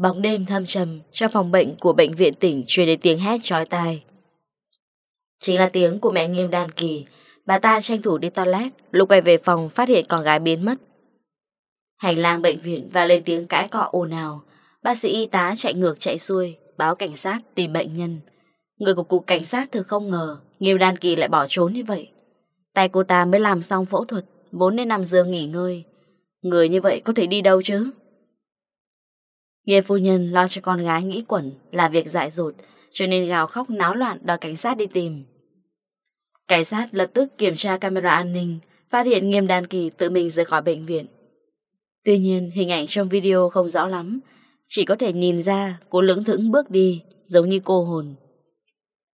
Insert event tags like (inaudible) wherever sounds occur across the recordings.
Bóng đêm thâm trầm trong phòng bệnh của bệnh viện tỉnh truyền đến tiếng hét chói tai. Chính là tiếng của mẹ nghiêm đàn kỳ. Bà ta tranh thủ đi toilet, lúc quay về phòng phát hiện con gái biến mất. Hành lang bệnh viện và lên tiếng cãi cọ ồn ào. Bác sĩ y tá chạy ngược chạy xuôi, báo cảnh sát tìm bệnh nhân. Người của cục cảnh sát thực không ngờ Nghiêm Đan Kỳ lại bỏ trốn như vậy. Tay cô ta mới làm xong phẫu thuật, vốn nên nằm giường nghỉ ngơi. Người như vậy có thể đi đâu chứ? Nghe phu nhân lo cho con gái nghĩ quẩn là việc dại dột, cho nên gào khóc náo loạn đòi cảnh sát đi tìm. Cảnh sát lập tức kiểm tra camera an ninh, phát hiện nghiêm đàn kỳ tự mình rời khỏi bệnh viện. Tuy nhiên, hình ảnh trong video không rõ lắm, chỉ có thể nhìn ra cô lưỡng thững bước đi, giống như cô hồn.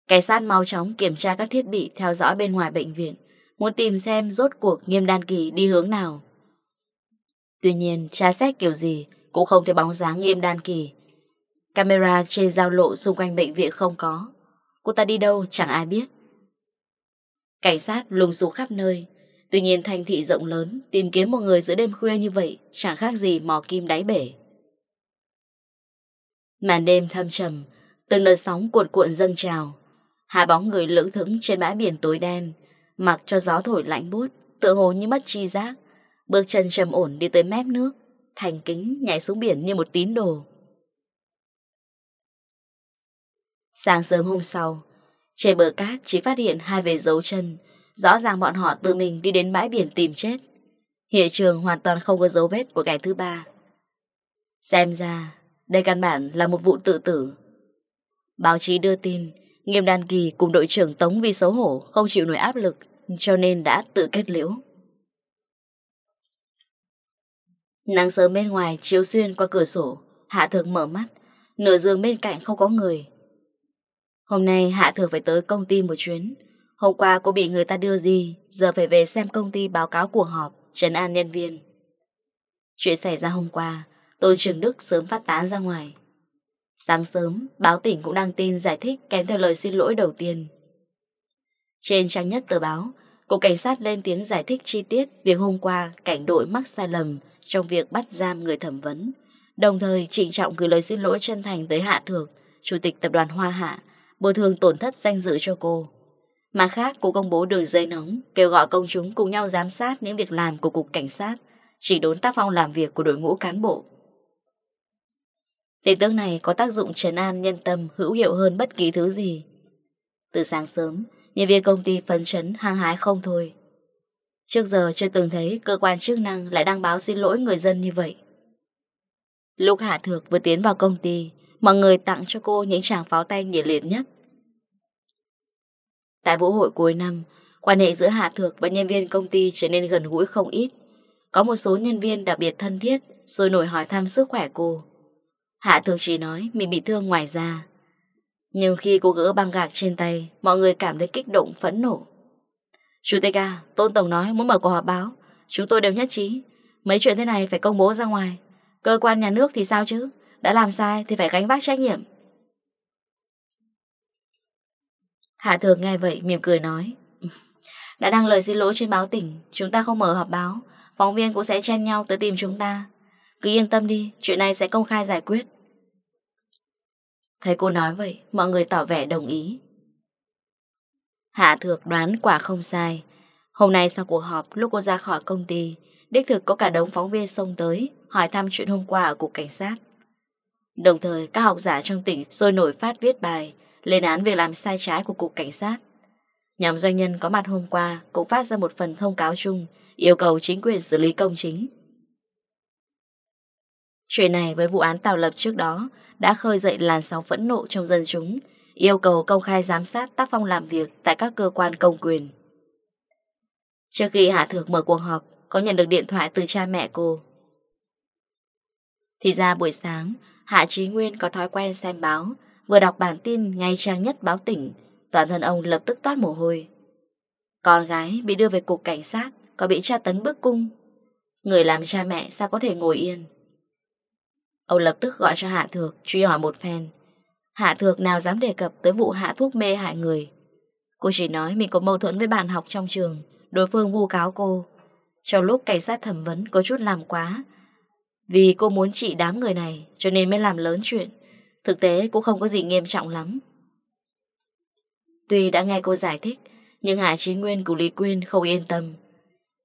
Cảnh sát mau chóng kiểm tra các thiết bị theo dõi bên ngoài bệnh viện, muốn tìm xem rốt cuộc nghiêm đan kỳ đi hướng nào. Tuy nhiên, tra xét kiểu gì cũng không thấy bóng dáng nghiêm đan kỳ. Camera trên giao lộ xung quanh bệnh viện không có. Cô ta đi đâu chẳng ai biết. Cảnh sát lùng xuống khắp nơi. Tuy nhiên thành thị rộng lớn, Tìm kiếm một người giữa đêm khuya như vậy Chẳng khác gì mò kim đáy bể. Màn đêm thâm trầm, Từng đợt sóng cuộn cuộn dâng trào. Hai bóng người lưỡng thững trên bãi biển tối đen, Mặc cho gió thổi lạnh bút Tự hồ như mất chi giác. Bước chân trầm ổn đi tới mép nước thành kính nhảy xuống biển như một tín đồ. Sáng sớm hôm sau, trên bờ cát chỉ phát hiện hai vệt dấu chân, rõ ràng bọn họ tự mình đi đến bãi biển tìm chết. Hiện trường hoàn toàn không có dấu vết của kẻ thứ ba. Xem ra, đây căn bản là một vụ tự tử. Báo chí đưa tin, Nghiêm Đan Kỳ cùng đội trưởng Tống vì xấu hổ không chịu nổi áp lực, cho nên đã tự kết liễu. Nắng sớm bên ngoài chiếu xuyên qua cửa sổ, Hạ Thược mở mắt, nửa giường bên cạnh không có người. Hôm nay Hạ Thược phải tới công ty một chuyến. Hôm qua cô bị người ta đưa gì, giờ phải về xem công ty báo cáo cuộc họp, trấn an nhân viên. Chuyện xảy ra hôm qua, Tôn Trường Đức sớm phát tán ra ngoài. Sáng sớm, báo tỉnh cũng đăng tin giải thích kèm theo lời xin lỗi đầu tiên. Trên trang nhất tờ báo, Cục cảnh sát lên tiếng giải thích chi tiết việc hôm qua cảnh đội mắc sai lầm trong việc bắt giam người thẩm vấn. Đồng thời trịnh trọng gửi lời xin lỗi chân thành tới Hạ Thược, Chủ tịch Tập đoàn Hoa Hạ, bồi thường tổn thất danh dự cho cô. Mà khác cô công bố đường dây nóng, kêu gọi công chúng cùng nhau giám sát những việc làm của Cục Cảnh sát, chỉ đốn tác phong làm việc của đội ngũ cán bộ. Tin tức này có tác dụng trấn an nhân tâm hữu hiệu hơn bất kỳ thứ gì. Từ sáng sớm, nhân viên công ty phấn chấn hăng hái không thôi. Trước giờ chưa từng thấy cơ quan chức năng lại đăng báo xin lỗi người dân như vậy. Lúc Hạ Thược vừa tiến vào công ty, mọi người tặng cho cô những tràng pháo tay nhiệt liệt nhất. Tại vũ hội cuối năm, quan hệ giữa Hạ Thược và nhân viên công ty trở nên gần gũi không ít. Có một số nhân viên đặc biệt thân thiết, rồi nổi hỏi thăm sức khỏe cô. Hạ Thược chỉ nói mình bị thương ngoài da. Nhưng khi cô gỡ băng gạc trên tay, mọi người cảm thấy kích động, phẫn nộ. Chủ tịch à, Tôn Tổng nói muốn mở cuộc họp báo. Chúng tôi đều nhất trí. Mấy chuyện thế này phải công bố ra ngoài. Cơ quan nhà nước thì sao chứ? Đã làm sai thì phải gánh vác trách nhiệm. Hạ thường nghe vậy mỉm cười nói (laughs) Đã đăng lời xin lỗi trên báo tỉnh Chúng ta không mở họp báo Phóng viên cũng sẽ chen nhau tới tìm chúng ta Cứ yên tâm đi Chuyện này sẽ công khai giải quyết Thấy cô nói vậy, mọi người tỏ vẻ đồng ý. Hạ thược đoán quả không sai. Hôm nay sau cuộc họp, lúc cô ra khỏi công ty, đích thực có cả đống phóng viên xông tới, hỏi thăm chuyện hôm qua ở cục cảnh sát. Đồng thời, các học giả trong tỉnh sôi nổi phát viết bài, lên án việc làm sai trái của cục cảnh sát. Nhóm doanh nhân có mặt hôm qua cũng phát ra một phần thông cáo chung, yêu cầu chính quyền xử lý công chính. Chuyện này với vụ án tạo lập trước đó đã khơi dậy làn sóng phẫn nộ trong dân chúng, yêu cầu công khai giám sát tác phong làm việc tại các cơ quan công quyền. Trước khi Hạ Thược mở cuộc họp, có nhận được điện thoại từ cha mẹ cô. Thì ra buổi sáng, Hạ Trí Nguyên có thói quen xem báo, vừa đọc bản tin ngay trang nhất báo tỉnh, toàn thân ông lập tức toát mồ hôi. Con gái bị đưa về cục cảnh sát, có bị tra tấn bức cung. Người làm cha mẹ sao có thể ngồi yên? Ông lập tức gọi cho Hạ Thược, truy hỏi một phen. Hạ Thược nào dám đề cập tới vụ hạ thuốc mê hại người. Cô chỉ nói mình có mâu thuẫn với bạn học trong trường, đối phương vu cáo cô. Trong lúc cảnh sát thẩm vấn có chút làm quá. Vì cô muốn trị đám người này cho nên mới làm lớn chuyện. Thực tế cũng không có gì nghiêm trọng lắm. Tuy đã nghe cô giải thích, nhưng Hạ Chí Nguyên của Lý Quyên không yên tâm.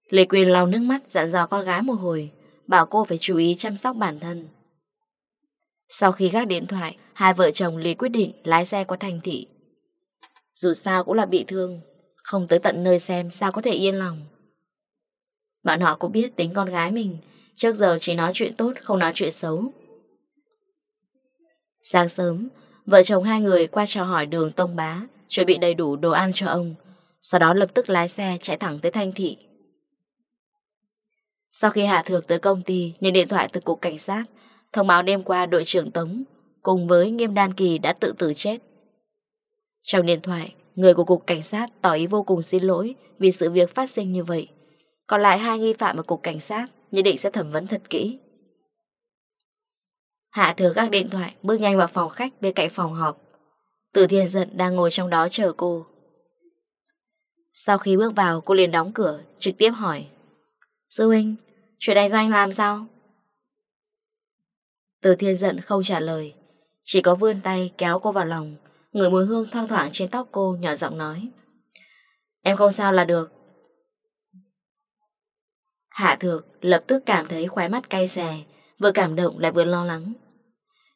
Lý Quyên lau nước mắt dặn dò con gái một hồi, bảo cô phải chú ý chăm sóc bản thân. Sau khi gác điện thoại, hai vợ chồng Lý quyết định lái xe qua thành thị. Dù sao cũng là bị thương, không tới tận nơi xem sao có thể yên lòng. bạn họ cũng biết tính con gái mình, trước giờ chỉ nói chuyện tốt, không nói chuyện xấu. Sáng sớm, vợ chồng hai người qua trò hỏi đường Tông Bá, chuẩn bị đầy đủ đồ ăn cho ông, sau đó lập tức lái xe chạy thẳng tới Thanh Thị. Sau khi Hạ Thược tới công ty, nhận điện thoại từ cục cảnh sát, thông báo đêm qua đội trưởng Tống cùng với Nghiêm Đan Kỳ đã tự tử chết. Trong điện thoại, người của Cục Cảnh sát tỏ ý vô cùng xin lỗi vì sự việc phát sinh như vậy. Còn lại hai nghi phạm ở Cục Cảnh sát nhất định sẽ thẩm vấn thật kỹ. Hạ thừa các điện thoại bước nhanh vào phòng khách bên cạnh phòng họp. Tử thiên Dận đang ngồi trong đó chờ cô. Sau khi bước vào, cô liền đóng cửa, trực tiếp hỏi. Sư huynh, chuyện này do anh làm sao? Từ thiên giận không trả lời. Chỉ có vươn tay kéo cô vào lòng Người mùi hương thoang thoảng trên tóc cô nhỏ giọng nói. Em không sao là được. Hạ thược lập tức cảm thấy khóe mắt cay xè, Vừa cảm động lại vừa lo lắng.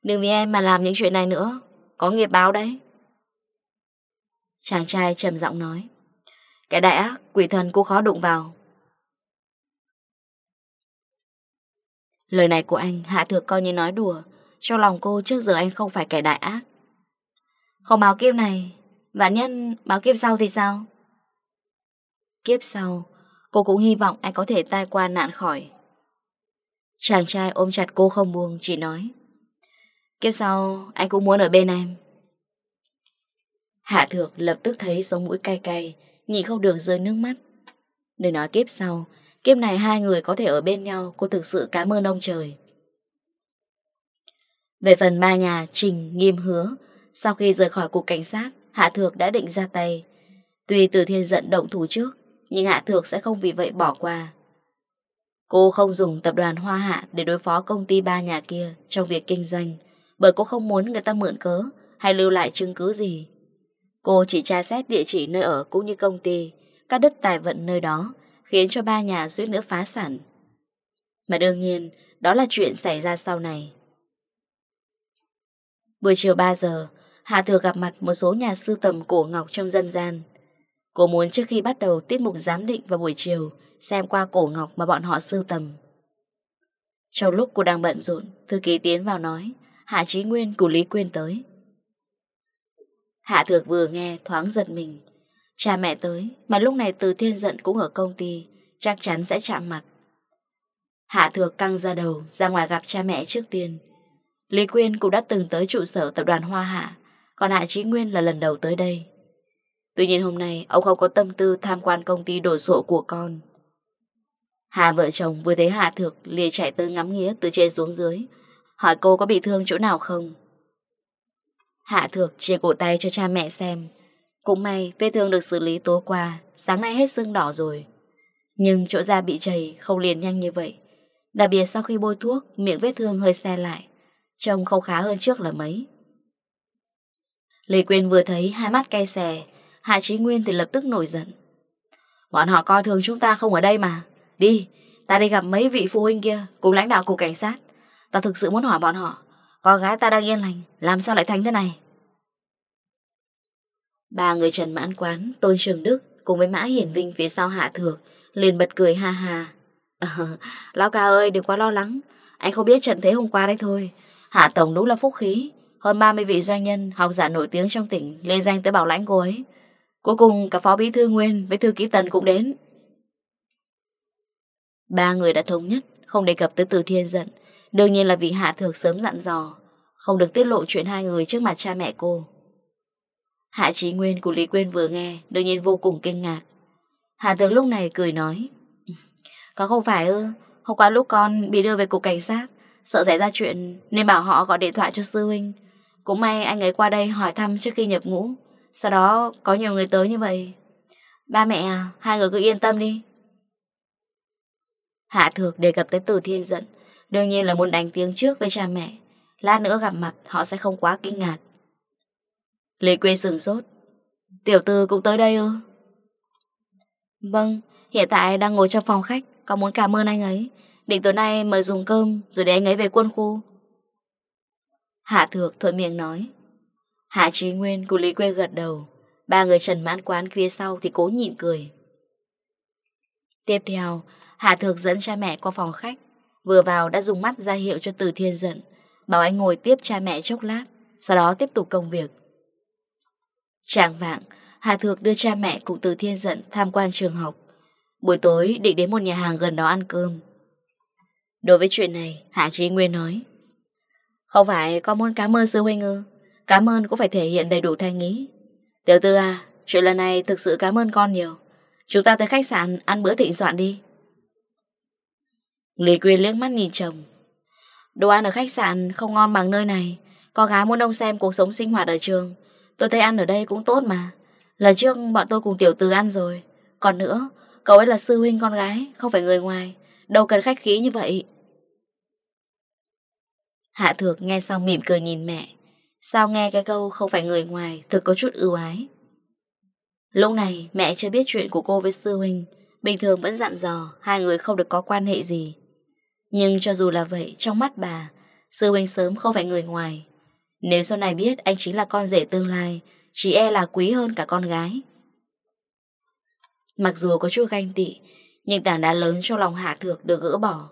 Đừng vì em mà làm những chuyện này nữa, Có nghiệp báo đấy. Chàng trai trầm giọng nói. Cái đại ác quỷ thần cô khó đụng vào. Lời này của anh Hạ Thược coi như nói đùa cho lòng cô trước giờ anh không phải kẻ đại ác. Không báo kiếp này, Vạn nhân báo kiếp sau thì sao? Kiếp sau, Cô cũng hy vọng anh có thể tai qua nạn khỏi. Chàng trai ôm chặt cô không buông, Chỉ nói, Kiếp sau anh cũng muốn ở bên em. Hạ thược lập tức thấy sống mũi cay cay, Nhìn không được rơi nước mắt. Đừng nói kiếp sau Kiếp này hai người có thể ở bên nhau Cô thực sự cảm ơn ông trời. Về phần ma nhà Trình nghiêm hứa Sau khi rời khỏi cục cảnh sát Hạ Thược đã định ra tay. Tuy từ thiên giận động thủ trước Nhưng Hạ Thược sẽ không vì vậy bỏ qua. Cô không dùng tập đoàn Hoa Hạ để đối phó công ty ba nhà kia trong việc kinh doanh, bởi cô không muốn người ta mượn cớ hay lưu lại chứng cứ gì. Cô chỉ tra xét địa chỉ nơi ở cũng như công ty, các đất tài vận nơi đó khiến cho ba nhà suýt nữa phá sản. Mà đương nhiên, đó là chuyện xảy ra sau này. Buổi chiều 3 giờ, Hạ Thừa gặp mặt một số nhà sư tầm cổ ngọc trong dân gian. Cô muốn trước khi bắt đầu tiết mục giám định vào buổi chiều, xem qua cổ ngọc mà bọn họ sưu tầm. Trong lúc cô đang bận rộn, thư ký tiến vào nói, Hạ Chí Nguyên cùng Lý Quyên tới. Hạ Thược vừa nghe thoáng giật mình, Cha mẹ tới, mà lúc này từ thiên giận cũng ở công ty, chắc chắn sẽ chạm mặt. Hạ thược căng ra đầu, ra ngoài gặp cha mẹ trước tiên. Lý Quyên cũng đã từng tới trụ sở tập đoàn Hoa Hạ, còn Hạ Chí Nguyên là lần đầu tới đây. Tuy nhiên hôm nay, ông không có tâm tư tham quan công ty đồ sộ của con. Hạ vợ chồng vừa thấy Hạ Thược liền chạy tới ngắm nghía từ trên xuống dưới, hỏi cô có bị thương chỗ nào không. Hạ Thược chia cổ tay cho cha mẹ xem, cũng may vết thương được xử lý tối qua Sáng nay hết sưng đỏ rồi. Nhưng chỗ da bị chảy không liền nhanh như vậy. Đặc biệt sau khi bôi thuốc Miệng vết thương hơi xe lại Trông không khá hơn trước là mấy. Lê Quyên vừa thấy hai mắt cay xè Hạ Chí Nguyên thì lập tức nổi giận. Bọn họ coi thường chúng ta không ở đây mà. Đi, ta đi gặp mấy vị phụ huynh kia Cùng lãnh đạo cục cảnh sát. Ta thực sự muốn hỏi bọn họ Con gái ta đang yên lành Làm sao lại thành thế này? Ba người Trần Mãn Quán, Tôn Trường Đức cùng với Mã Hiển Vinh phía sau Hạ Thược liền bật cười ha ha. (laughs) Ờ, lão ca ơi đừng quá lo lắng, anh không biết trận thế hôm qua đấy thôi. Hạ Tổng đúng là phúc khí, hơn 30 vị doanh nhân, học giả nổi tiếng trong tỉnh lên danh tới bảo lãnh cô ấy. Cuối cùng cả phó bí thư Nguyên với thư ký Tần cũng đến. Ba người đã thống nhất, không đề cập tới từ thiên giận. Đương nhiên là vì Hạ Thược sớm dặn dò, không được tiết lộ chuyện hai người trước mặt cha mẹ cô. Hạ Trí Nguyên của Lý Quyên vừa nghe, đương nhiên vô cùng kinh ngạc. Hạ Tướng lúc này cười nói, Có không phải ư, hôm qua lúc con bị đưa về cục cảnh sát, sợ xảy ra chuyện nên bảo họ gọi điện thoại cho sư huynh. Cũng may anh ấy qua đây hỏi thăm trước khi nhập ngũ, sau đó có nhiều người tới như vậy. Ba mẹ à, hai người cứ yên tâm đi. Hạ Thược đề cập tới từ thiên giận, đương nhiên là muốn đánh tiếng trước với cha mẹ. Lát nữa gặp mặt họ sẽ không quá kinh ngạc. Lê Quy sừng sốt. Tiểu tư cũng tới đây ư? Vâng, hiện tại đang ngồi trong phòng khách, có muốn cảm ơn anh ấy. Định tối nay mời dùng cơm rồi để anh ấy về quân khu. Hạ Thược thuận miệng nói. Hạ Trí Nguyên cùng Lý Quê gật đầu. Ba người trần mãn quán phía sau thì cố nhịn cười. Tiếp theo, Hạ Thược dẫn cha mẹ qua phòng khách. Vừa vào đã dùng mắt ra hiệu cho Từ Thiên giận, bảo anh ngồi tiếp cha mẹ chốc lát, sau đó tiếp tục công việc. Trạng vạng, Hà Thược đưa cha mẹ cùng từ thiên Dận tham quan trường học. Buổi tối định đến một nhà hàng gần đó ăn cơm. Đối với chuyện này, Hạ Trí Nguyên nói. Không phải con muốn cảm ơn sư huynh ư? Cảm ơn cũng phải thể hiện đầy đủ thanh ý. Tiểu tư à, chuyện lần này thực sự cảm ơn con nhiều. Chúng ta tới khách sạn ăn bữa thịnh soạn đi. Lý Quyên liếc mắt nhìn chồng. Đồ ăn ở khách sạn không ngon bằng nơi này. Con gái muốn ông xem cuộc sống sinh hoạt ở trường. Tôi thấy ăn ở đây cũng tốt mà. Lần trước bọn tôi cùng tiểu tư ăn rồi. Còn nữa, cậu ấy là sư huynh con gái Không phải người ngoài. Đâu cần khách khí như vậy. Hạ thược nghe xong mỉm cười nhìn mẹ. Sao nghe cái câu không phải người ngoài Thực có chút ưu ái? Lúc này mẹ chưa biết chuyện của cô với sư huynh. Bình thường vẫn dặn dò Hai người không được có quan hệ gì. Nhưng cho dù là vậy Trong mắt bà Sư huynh sớm không phải người ngoài. Nếu sau này biết anh chính là con rể tương lai, chỉ e là quý hơn cả con gái. Mặc dù có chút ganh tị, nhưng tảng đá lớn trong lòng Hạ Thược được gỡ bỏ.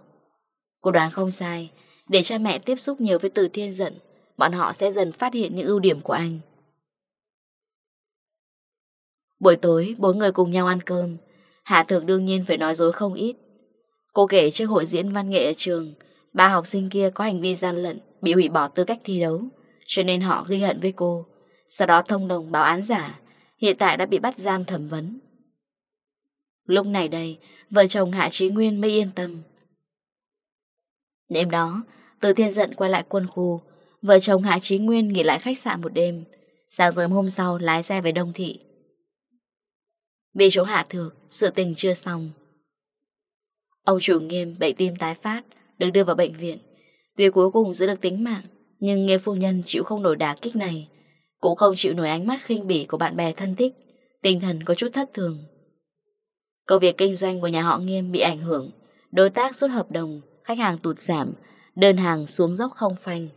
Cô đoán không sai, để cha mẹ tiếp xúc nhiều với từ thiên giận, bọn họ sẽ dần phát hiện những ưu điểm của anh. Buổi tối, bốn người cùng nhau ăn cơm. Hạ Thược đương nhiên phải nói dối không ít. Cô kể trước hội diễn văn nghệ ở trường, ba học sinh kia có hành vi gian lận, bị hủy bỏ tư cách thi đấu cho nên họ ghi hận với cô. Sau đó thông đồng báo án giả, hiện tại đã bị bắt giam thẩm vấn. Lúc này đây, vợ chồng Hạ Trí Nguyên mới yên tâm. Đêm đó, từ thiên giận quay lại quân khu, vợ chồng Hạ Trí Nguyên nghỉ lại khách sạn một đêm, sáng sớm hôm sau lái xe về Đông Thị. Vì chỗ Hạ Thược, sự tình chưa xong. Ông chủ nghiêm bệnh tim tái phát, được đưa vào bệnh viện, tuy cuối cùng giữ được tính mạng, nhưng nghe phu nhân chịu không nổi đá kích này, Cũng không chịu nổi ánh mắt khinh bỉ của bạn bè thân thích, Tinh thần có chút thất thường. Công việc kinh doanh của nhà họ nghiêm bị ảnh hưởng, Đối tác rút hợp đồng, Khách hàng tụt giảm, Đơn hàng xuống dốc không phanh.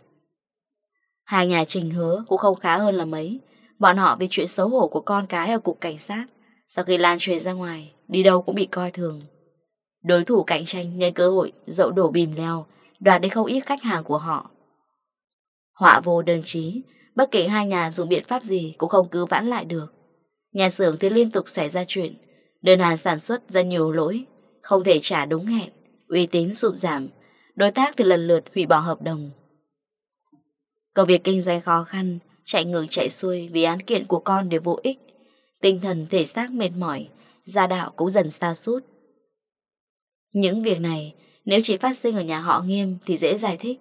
Hai nhà trình hứa cũng không khá hơn là mấy, Bọn họ vì chuyện xấu hổ của con cái ở cục cảnh sát, Sau khi lan truyền ra ngoài, Đi đâu cũng bị coi thường. Đối thủ cạnh tranh nhân cơ hội dậu đổ bìm leo, Đoạt đi không ít khách hàng của họ. Họa vô đơn chí, bất kể hai nhà dùng biện pháp gì cũng không cứu vãn lại được. Nhà xưởng thì liên tục xảy ra chuyện, đơn hàng sản xuất ra nhiều lỗi, không thể trả đúng hẹn, uy tín sụp giảm, đối tác thì lần lượt hủy bỏ hợp đồng. Công việc kinh doanh khó khăn, chạy ngược chạy xuôi vì án kiện của con đều vô ích, tinh thần thể xác mệt mỏi, gia đạo cũng dần xa sút Những việc này, nếu chỉ phát sinh ở nhà họ nghiêm thì dễ giải thích.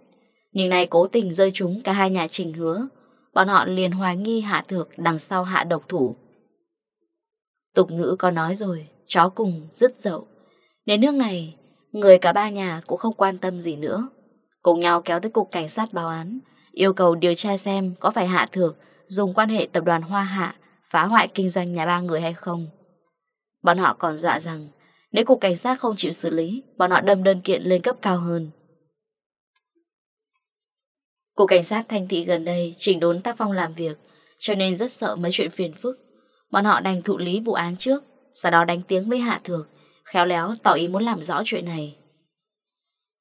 Nhưng nay cố tình rơi trúng cả hai nhà trình hứa, Bọn họ liền hoài nghi hạ thược đằng sau hạ độc thủ. Tục ngữ có nói rồi, Chó cùng dứt dậu. Đến nước này, Người cả ba nhà cũng không quan tâm gì nữa. Cùng nhau kéo tới cục cảnh sát báo án, Yêu cầu điều tra xem có phải hạ thược Dùng quan hệ tập đoàn Hoa Hạ Phá hoại kinh doanh nhà ba người hay không. Bọn họ còn dọa rằng, Nếu cục cảnh sát không chịu xử lý, Bọn họ đâm đơn kiện lên cấp cao hơn. Cục cảnh sát thanh thị gần đây chỉnh đốn tác phong làm việc, cho nên rất sợ mấy chuyện phiền phức. Bọn họ đành thụ lý vụ án trước, sau đó đánh tiếng với Hạ Thược, khéo léo tỏ ý muốn làm rõ chuyện này.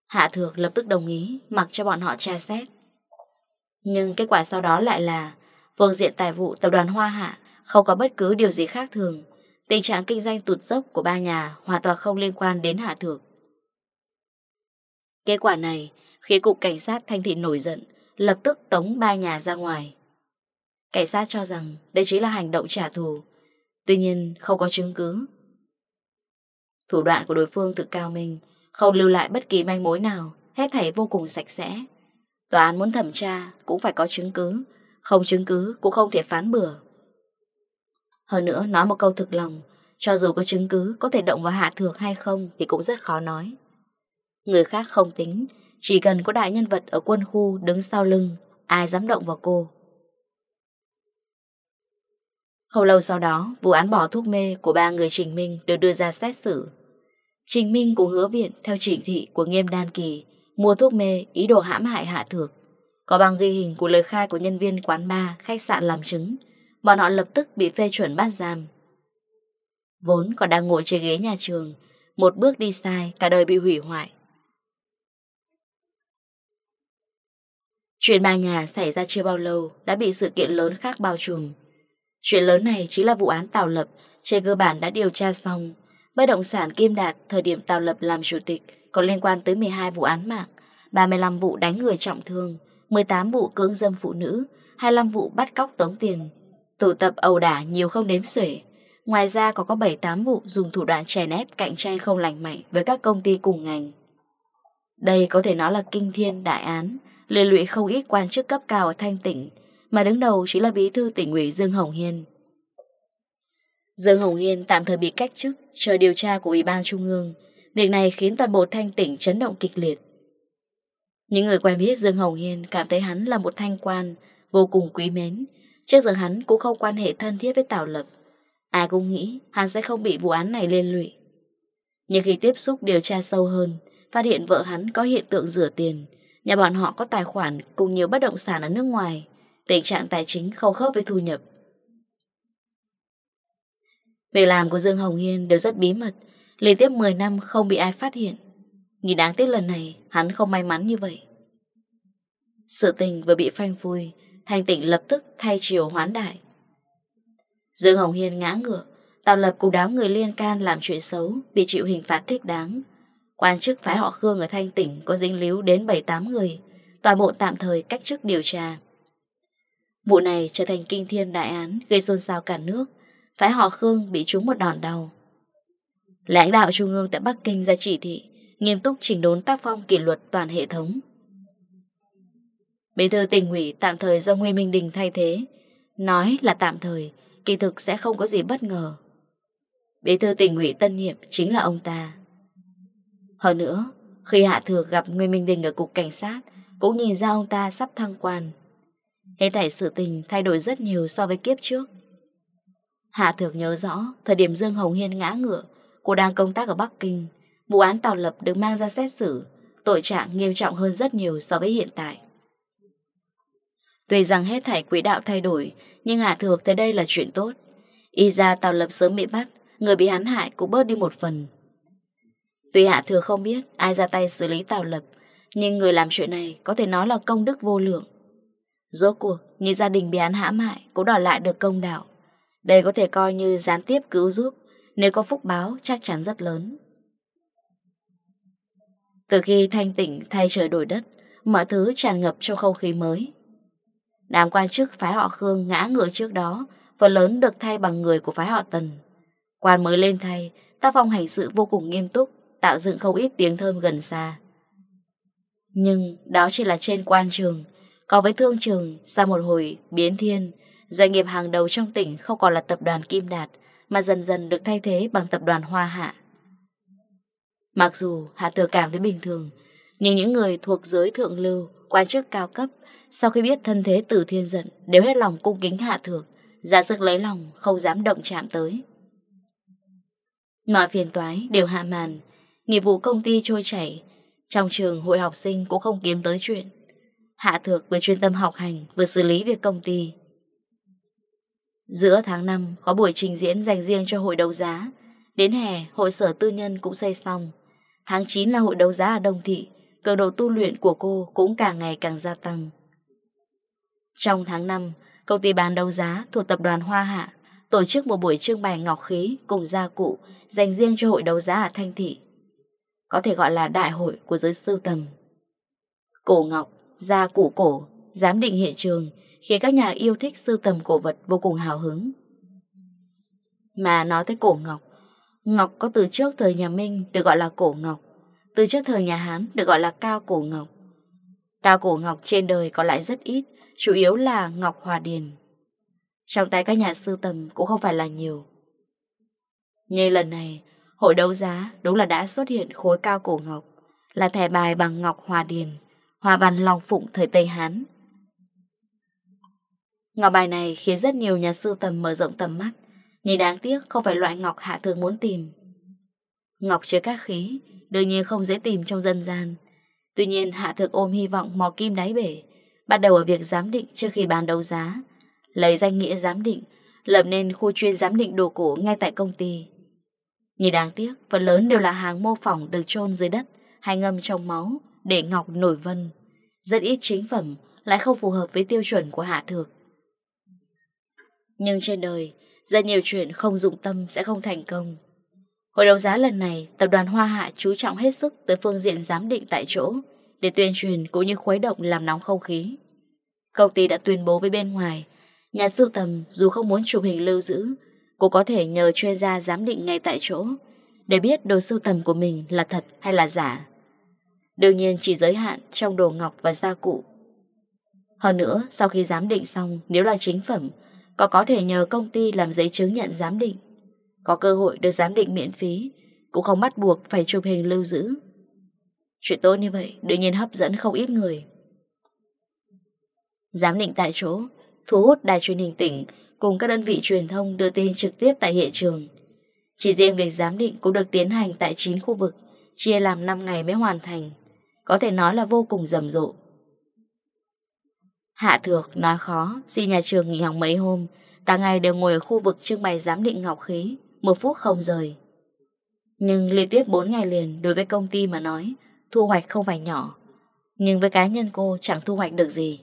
Hạ Thược lập tức đồng ý, mặc cho bọn họ tra xét. Nhưng kết quả sau đó lại là phương diện tài vụ tập đoàn Hoa Hạ không có bất cứ điều gì khác thường. Tình trạng kinh doanh tụt dốc của ba nhà hoàn toàn không liên quan đến Hạ Thược. Kết quả này khiến Cục Cảnh sát Thanh Thị nổi giận, lập tức tống ba nhà ra ngoài. Cảnh sát cho rằng đây chỉ là hành động trả thù, tuy nhiên không có chứng cứ. Thủ đoạn của đối phương thực cao minh, không lưu lại bất kỳ manh mối nào, hết thảy vô cùng sạch sẽ. Tòa án muốn thẩm tra cũng phải có chứng cứ, không chứng cứ cũng không thể phán bừa. Hơn nữa nói một câu thực lòng, cho dù có chứng cứ có thể động vào hạ thược hay không thì cũng rất khó nói. Người khác không tính, chỉ cần có đại nhân vật ở quân khu đứng sau lưng, ai dám động vào cô. Không lâu sau đó, vụ án bỏ thuốc mê của ba người Trình Minh được đưa ra xét xử. Trình Minh cũng hứa viện theo chỉ thị của nghiêm đan kỳ, mua thuốc mê ý đồ hãm hại hạ thược. Có bằng ghi hình của lời khai của nhân viên quán bar, khách sạn làm chứng, bọn họ lập tức bị phê chuẩn bắt giam. Vốn còn đang ngồi trên ghế nhà trường, một bước đi sai cả đời bị hủy hoại. Chuyện bà nhà xảy ra chưa bao lâu đã bị sự kiện lớn khác bao trùm. Chuyện lớn này chính là vụ án Tào Lập, trên cơ bản đã điều tra xong. Bất động sản Kim Đạt thời điểm Tào Lập làm chủ tịch có liên quan tới 12 vụ án mạng, 35 vụ đánh người trọng thương, 18 vụ cưỡng dâm phụ nữ, 25 vụ bắt cóc tống tiền. Tụ tập ẩu đả nhiều không đếm xuể. Ngoài ra có có 7-8 vụ dùng thủ đoạn chèn ép cạnh tranh không lành mạnh với các công ty cùng ngành. Đây có thể nói là kinh thiên đại án, liên lụy không ít quan chức cấp cao ở Thanh tỉnh, mà đứng đầu chỉ là bí thư tỉnh ủy Dương Hồng Hiên. Dương Hồng Hiên tạm thời bị cách chức, chờ điều tra của Ủy ban Trung ương. Việc này khiến toàn bộ Thanh tỉnh chấn động kịch liệt. Những người quen biết Dương Hồng Hiên cảm thấy hắn là một thanh quan vô cùng quý mến. Trước giờ hắn cũng không quan hệ thân thiết với Tào Lập. Ai cũng nghĩ hắn sẽ không bị vụ án này liên lụy. Nhưng khi tiếp xúc điều tra sâu hơn, phát hiện vợ hắn có hiện tượng rửa tiền, Nhà bọn họ có tài khoản cùng nhiều bất động sản ở nước ngoài, tình trạng tài chính không khớp với thu nhập. Việc làm của Dương Hồng Hiên đều rất bí mật, liên tiếp 10 năm không bị ai phát hiện. Nghĩ đáng tiếc lần này hắn không may mắn như vậy. Sự tình vừa bị phanh phui, thành tỉnh lập tức thay chiều hoán đại. Dương Hồng Hiên ngã ngựa tạo Lập cùng đám người liên can làm chuyện xấu bị chịu hình phạt thích đáng, Quan chức phái họ Khương ở Thanh Tỉnh có dính líu đến 7-8 người, toàn bộ tạm thời cách chức điều tra. Vụ này trở thành kinh thiên đại án gây xôn xao cả nước, phái họ Khương bị trúng một đòn đau. Lãnh đạo Trung ương tại Bắc Kinh ra chỉ thị, nghiêm túc chỉnh đốn tác phong kỷ luật toàn hệ thống. Bí thư tỉnh ủy tạm thời do Nguyên Minh Đình thay thế, nói là tạm thời, kỳ thực sẽ không có gì bất ngờ. Bí thư tỉnh ủy tân nhiệm chính là ông ta. Hơn nữa, khi Hạ Thược gặp Nguyên Minh Đình ở cục cảnh sát, cũng nhìn ra ông ta sắp thăng quan. Hết thảy sự tình thay đổi rất nhiều so với kiếp trước. Hạ Thược nhớ rõ, thời điểm Dương Hồng Hiên ngã ngựa, cô đang công tác ở Bắc Kinh. Vụ án tạo lập được mang ra xét xử, tội trạng nghiêm trọng hơn rất nhiều so với hiện tại. Tuy rằng hết thảy quỹ đạo thay đổi, nhưng Hạ Thược thấy đây là chuyện tốt. Y ra tạo lập sớm bị bắt, người bị hắn hại cũng bớt đi một phần. Tuy Hạ Thừa không biết ai ra tay xử lý Tào Lập, nhưng người làm chuyện này có thể nói là công đức vô lượng. Rốt cuộc, như gia đình bị án hãm hại cũng đòi lại được công đạo. Đây có thể coi như gián tiếp cứu giúp, nếu có phúc báo chắc chắn rất lớn. Từ khi thanh tịnh thay trời đổi đất, mọi thứ tràn ngập trong không khí mới. Đám quan chức phái họ Khương ngã ngựa trước đó, phần lớn được thay bằng người của phái họ Tần. Quan mới lên thay, tác phong hành sự vô cùng nghiêm túc, tạo dựng không ít tiếng thơm gần xa. Nhưng đó chỉ là trên quan trường, có với thương trường sau một hồi biến thiên, doanh nghiệp hàng đầu trong tỉnh không còn là tập đoàn Kim Đạt mà dần dần được thay thế bằng tập đoàn Hoa Hạ. Mặc dù Hạ Thừa cảm thấy bình thường, nhưng những người thuộc giới thượng lưu, quan chức cao cấp, sau khi biết thân thế Tử Thiên giận đều hết lòng cung kính Hạ Thược, ra sức lấy lòng, không dám động chạm tới. Mọi phiền toái đều hạ màn, Nghiệp vụ công ty trôi chảy. Trong trường hội học sinh cũng không kiếm tới chuyện. Hạ thược vừa chuyên tâm học hành Vừa xử lý việc công ty. Giữa tháng 5 Có buổi trình diễn dành riêng cho hội đấu giá. Đến hè, hội sở tư nhân cũng xây xong. Tháng 9 là hội đấu giá ở Đông Thị. Cường độ tu luyện của cô Cũng càng ngày càng gia tăng. Trong tháng 5 Công ty bán đấu giá thuộc tập đoàn Hoa Hạ tổ chức một buổi trưng bày ngọc khí cùng gia cụ dành riêng cho hội đấu giá ở Thanh Thị có thể gọi là đại hội của giới sưu tầm. Cổ ngọc, da cụ cổ, giám định hiện trường khiến các nhà yêu thích sưu tầm cổ vật vô cùng hào hứng. Mà nói tới cổ ngọc, ngọc có từ trước thời nhà Minh được gọi là cổ ngọc, từ trước thời nhà Hán được gọi là cao cổ ngọc. Cao cổ ngọc trên đời có lại rất ít, chủ yếu là ngọc hòa điền. Trong tay các nhà sưu tầm cũng không phải là nhiều. Như lần này, Hội đấu giá đúng là đã xuất hiện khối cao cổ ngọc, là thẻ bài bằng ngọc hòa điền, hòa văn long phụng thời Tây Hán. Ngọc bài này khiến rất nhiều nhà sưu tầm mở rộng tầm mắt, nhưng đáng tiếc không phải loại ngọc hạ thường muốn tìm. Ngọc chứa các khí, đương nhiên không dễ tìm trong dân gian. Tuy nhiên hạ thượng ôm hy vọng mò kim đáy bể, bắt đầu ở việc giám định trước khi bán đấu giá. Lấy danh nghĩa giám định, lập nên khu chuyên giám định đồ cổ ngay tại công ty. Nhưng đáng tiếc, phần lớn đều là hàng mô phỏng được chôn dưới đất hay ngâm trong máu để ngọc nổi vân. Rất ít chính phẩm lại không phù hợp với tiêu chuẩn của hạ thược. Nhưng trên đời, rất nhiều chuyện không dụng tâm sẽ không thành công. Hội đấu giá lần này, tập đoàn Hoa Hạ chú trọng hết sức tới phương diện giám định tại chỗ để tuyên truyền cũng như khuấy động làm nóng không khí. Công ty đã tuyên bố với bên ngoài, nhà sưu tầm dù không muốn chụp hình lưu giữ Cô có thể nhờ chuyên gia giám định ngay tại chỗ, Để biết đồ sưu tầm của mình là thật hay là giả. Đương nhiên chỉ giới hạn trong đồ ngọc và gia cụ. Hơn nữa, sau khi giám định xong, Nếu là chính phẩm Có có thể nhờ công ty làm giấy chứng nhận giám định. Có cơ hội được giám định miễn phí, Cũng không bắt buộc phải chụp hình lưu giữ. Chuyện tốt như vậy đương nhiên hấp dẫn không ít người. Giám định tại chỗ, Thu hút đài truyền hình tỉnh cùng các đơn vị truyền thông đưa tin trực tiếp tại hiện trường. Chỉ riêng việc giám định cũng được tiến hành tại 9 khu vực, chia làm 5 ngày mới hoàn thành. Có thể nói là vô cùng rầm rộ. Hạ thược nói khó, xin nhà trường nghỉ học mấy hôm, cả ngày đều ngồi ở khu vực trưng bày giám định ngọc khí, một phút không rời. Nhưng liên tiếp 4 ngày liền đối với công ty mà nói, thu hoạch không phải nhỏ. Nhưng với cá nhân cô chẳng thu hoạch được gì.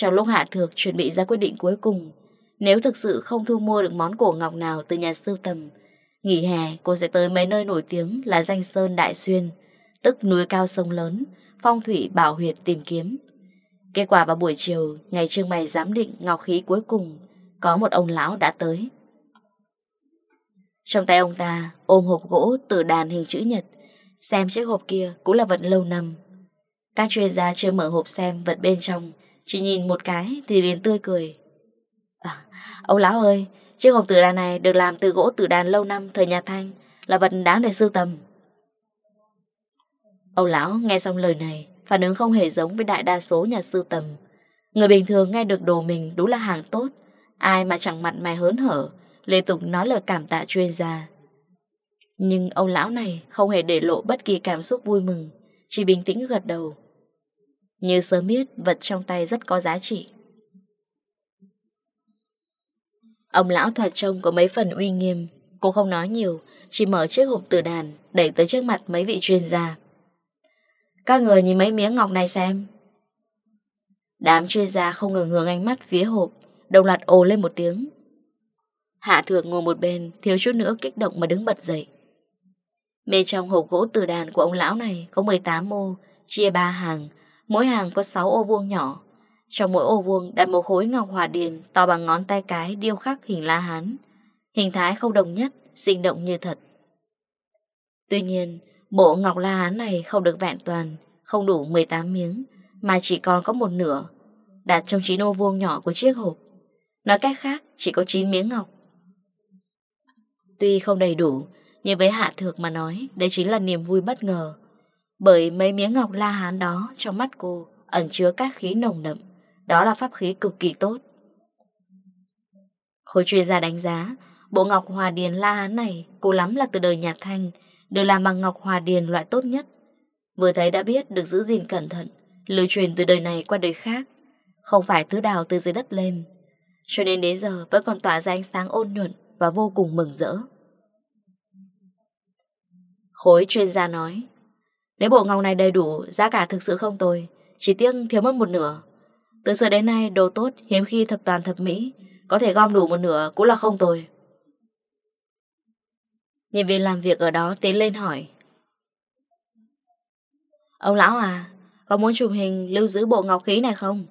Trong lúc Hạ Thược chuẩn bị ra quyết định cuối cùng, nếu thực sự không thu mua được món cổ ngọc nào từ nhà sưu tầm, nghỉ hè cô sẽ tới mấy nơi nổi tiếng là Danh Sơn Đại Xuyên, tức núi cao sông lớn, phong thủy bảo huyệt tìm kiếm. Kết quả vào buổi chiều, ngày trương mày giám định ngọc khí cuối cùng, có một ông lão đã tới. Trong tay ông ta ôm hộp gỗ từ đàn hình chữ nhật, xem chiếc hộp kia cũng là vật lâu năm. Các chuyên gia chưa mở hộp xem vật bên trong, chỉ nhìn một cái thì liền tươi cười. À, ông lão ơi, chiếc hộp tử đàn này được làm từ gỗ tử đàn lâu năm thời nhà Thanh, là vật đáng để sưu tầm. Ông lão nghe xong lời này, phản ứng không hề giống với đại đa số nhà sưu tầm. Người bình thường nghe được đồ mình đúng là hàng tốt, ai mà chẳng mặt mày hớn hở, liên tục nói lời cảm tạ chuyên gia. Nhưng ông lão này không hề để lộ bất kỳ cảm xúc vui mừng, chỉ bình tĩnh gật đầu, như sớm biết vật trong tay rất có giá trị. Ông lão thoạt trông có mấy phần uy nghiêm Cô không nói nhiều, Chỉ mở chiếc hộp từ đàn, Đẩy tới trước mặt mấy vị chuyên gia. Các người nhìn mấy miếng ngọc này xem. Đám chuyên gia không ngừng hướng ánh mắt phía hộp, Đồng loạt ồ lên một tiếng. Hạ thượng ngồi một bên, Thiếu chút nữa kích động mà đứng bật dậy. Bên trong hộp gỗ từ đàn của ông lão này Có 18 mô, Chia ba hàng Mỗi hàng có 6 ô vuông nhỏ. Trong mỗi ô vuông đặt một khối ngọc hòa điền To bằng ngón tay cái điêu khắc hình La Hán. Hình thái không đồng nhất, Sinh động như thật. Tuy nhiên, Bộ ngọc La Hán này không được vẹn toàn, Không đủ 18 miếng, Mà chỉ còn có một nửa, Đặt trong 9 ô vuông nhỏ của chiếc hộp. Nói cách khác, chỉ có 9 miếng ngọc. Tuy không đầy đủ, Nhưng với Hạ Thược mà nói, đây chính là niềm vui bất ngờ. Bởi mấy miếng ngọc la hán đó trong mắt cô ẩn chứa các khí nồng nậm đó là pháp khí cực kỳ tốt. Khối chuyên gia đánh giá, bộ ngọc hòa điền la hán này cố lắm là từ đời nhà Thanh, được làm bằng ngọc hòa điền loại tốt nhất. Vừa thấy đã biết được giữ gìn cẩn thận, lưu truyền từ đời này qua đời khác, không phải thứ đào từ dưới đất lên. Cho nên đến giờ vẫn còn tỏa ra ánh sáng ôn nhuận và vô cùng mừng rỡ. Khối chuyên gia nói, nếu bộ ngọc này đầy đủ, giá cả thực sự không tồi, chỉ tiếc thiếu mất một nửa. Từ xưa đến nay, đồ tốt hiếm khi thập toàn thập mỹ, có thể gom đủ một nửa cũng là không tồi. Nhân viên làm việc ở đó tiến lên hỏi. Ông lão à, có muốn chụp hình lưu giữ bộ ngọc khí này không?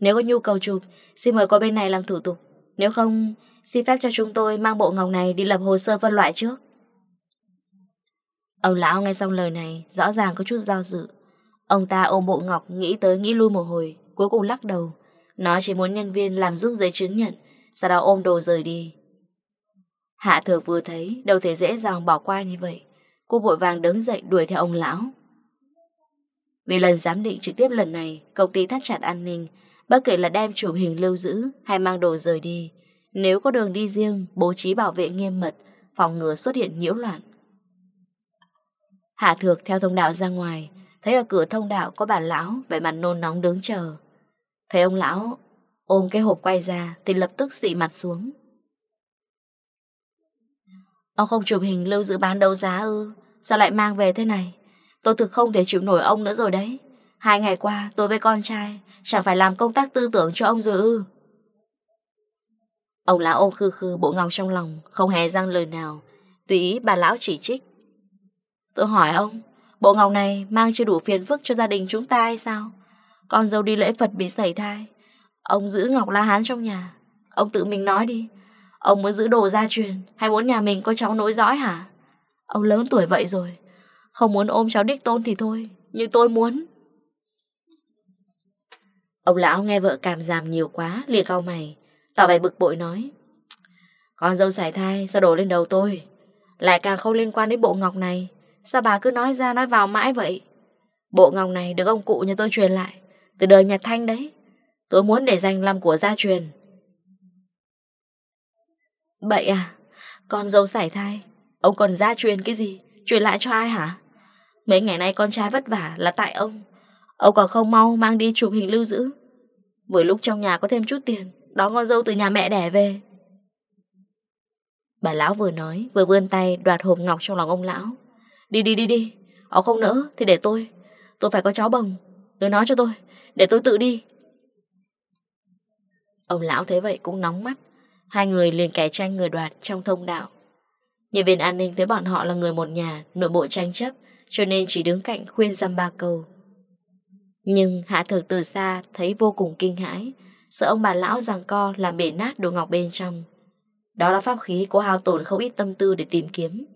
Nếu có nhu cầu chụp, xin mời qua bên này làm thủ tục. Nếu không, xin phép cho chúng tôi mang bộ ngọc này đi lập hồ sơ phân loại trước. Ông lão nghe xong lời này, Rõ ràng có chút giao dự. Ông ta ôm bộ ngọc nghĩ tới nghĩ lui một hồi, Cuối cùng lắc đầu. Nó chỉ muốn nhân viên làm giúp giấy chứng nhận, Sau đó ôm đồ rời đi. Hạ thược vừa thấy, Đâu thể dễ dàng bỏ qua như vậy. Cô vội vàng đứng dậy đuổi theo ông lão. Vì lần giám định trực tiếp lần này, Công ty thắt chặt an ninh, Bất kể là đem chụp hình lưu giữ Hay mang đồ rời đi, Nếu có đường đi riêng, Bố trí bảo vệ nghiêm mật, Phòng ngừa xuất hiện nhiễu loạn Hạ Thược theo thông đạo ra ngoài, thấy ở cửa thông đạo có bà lão, vẻ mặt nôn nóng đứng chờ. Thấy ông lão ôm cái hộp quay ra thì lập tức xị mặt xuống. Ông không chụp hình lưu giữ bán đấu giá ư, sao lại mang về thế này? Tôi thực không thể chịu nổi ông nữa rồi đấy. Hai ngày qua tôi với con trai chẳng phải làm công tác tư tưởng cho ông rồi ư. Ông lão ô khư khư bộ ngọc trong lòng, không hề răng lời nào. Tùy ý bà lão chỉ trích, Tôi hỏi ông, bộ ngọc này mang chưa đủ phiền phức cho gia đình chúng ta hay sao? Con dâu đi lễ Phật bị sẩy thai. Ông giữ ngọc la hán trong nhà. Ông tự mình nói đi. Ông muốn giữ đồ gia truyền hay muốn nhà mình có cháu nối dõi hả? Ông lớn tuổi vậy rồi. Không muốn ôm cháu đích tôn thì thôi. Như tôi muốn. Ông lão nghe vợ cảm giảm nhiều quá, lìa cau mày, tỏ vẻ bực bội nói. Con dâu sẩy thai, sao đổ lên đầu tôi? Lại càng không liên quan đến bộ ngọc này, Sao bà cứ nói ra nói vào mãi vậy? Bộ ngọc này được ông cụ nhà tôi truyền lại, Từ đời nhà Thanh đấy. Tôi muốn để dành làm của gia truyền. Vậy à Con dâu sải thai, Ông còn gia truyền cái gì? Truyền lại cho ai hả? Mấy ngày nay con trai vất vả là tại ông. Ông còn không mau mang đi chụp hình lưu giữ. Vừa lúc trong nhà có thêm chút tiền, Đón con dâu từ nhà mẹ đẻ về. Bà lão vừa nói, Vừa vươn tay đoạt hộp ngọc trong lòng ông lão. Đi đi đi đi. Ông không nỡ thì để tôi. Tôi phải có cháu bồng. Đưa nó cho tôi. Để tôi tự đi. Ông lão thấy vậy cũng nóng mắt. Hai người liền cải tranh người đoạt trong thông đạo. Nhân viên an ninh thấy bọn họ là người một nhà, Nội bộ tranh chấp, Cho nên chỉ đứng cạnh khuyên dăm ba câu. Nhưng hạ thực từ xa Thấy vô cùng kinh hãi. Sợ ông bà lão giằng co làm bể nát đồ ngọc bên trong. Đó là pháp khí cô hao tổn không ít tâm tư để tìm kiếm.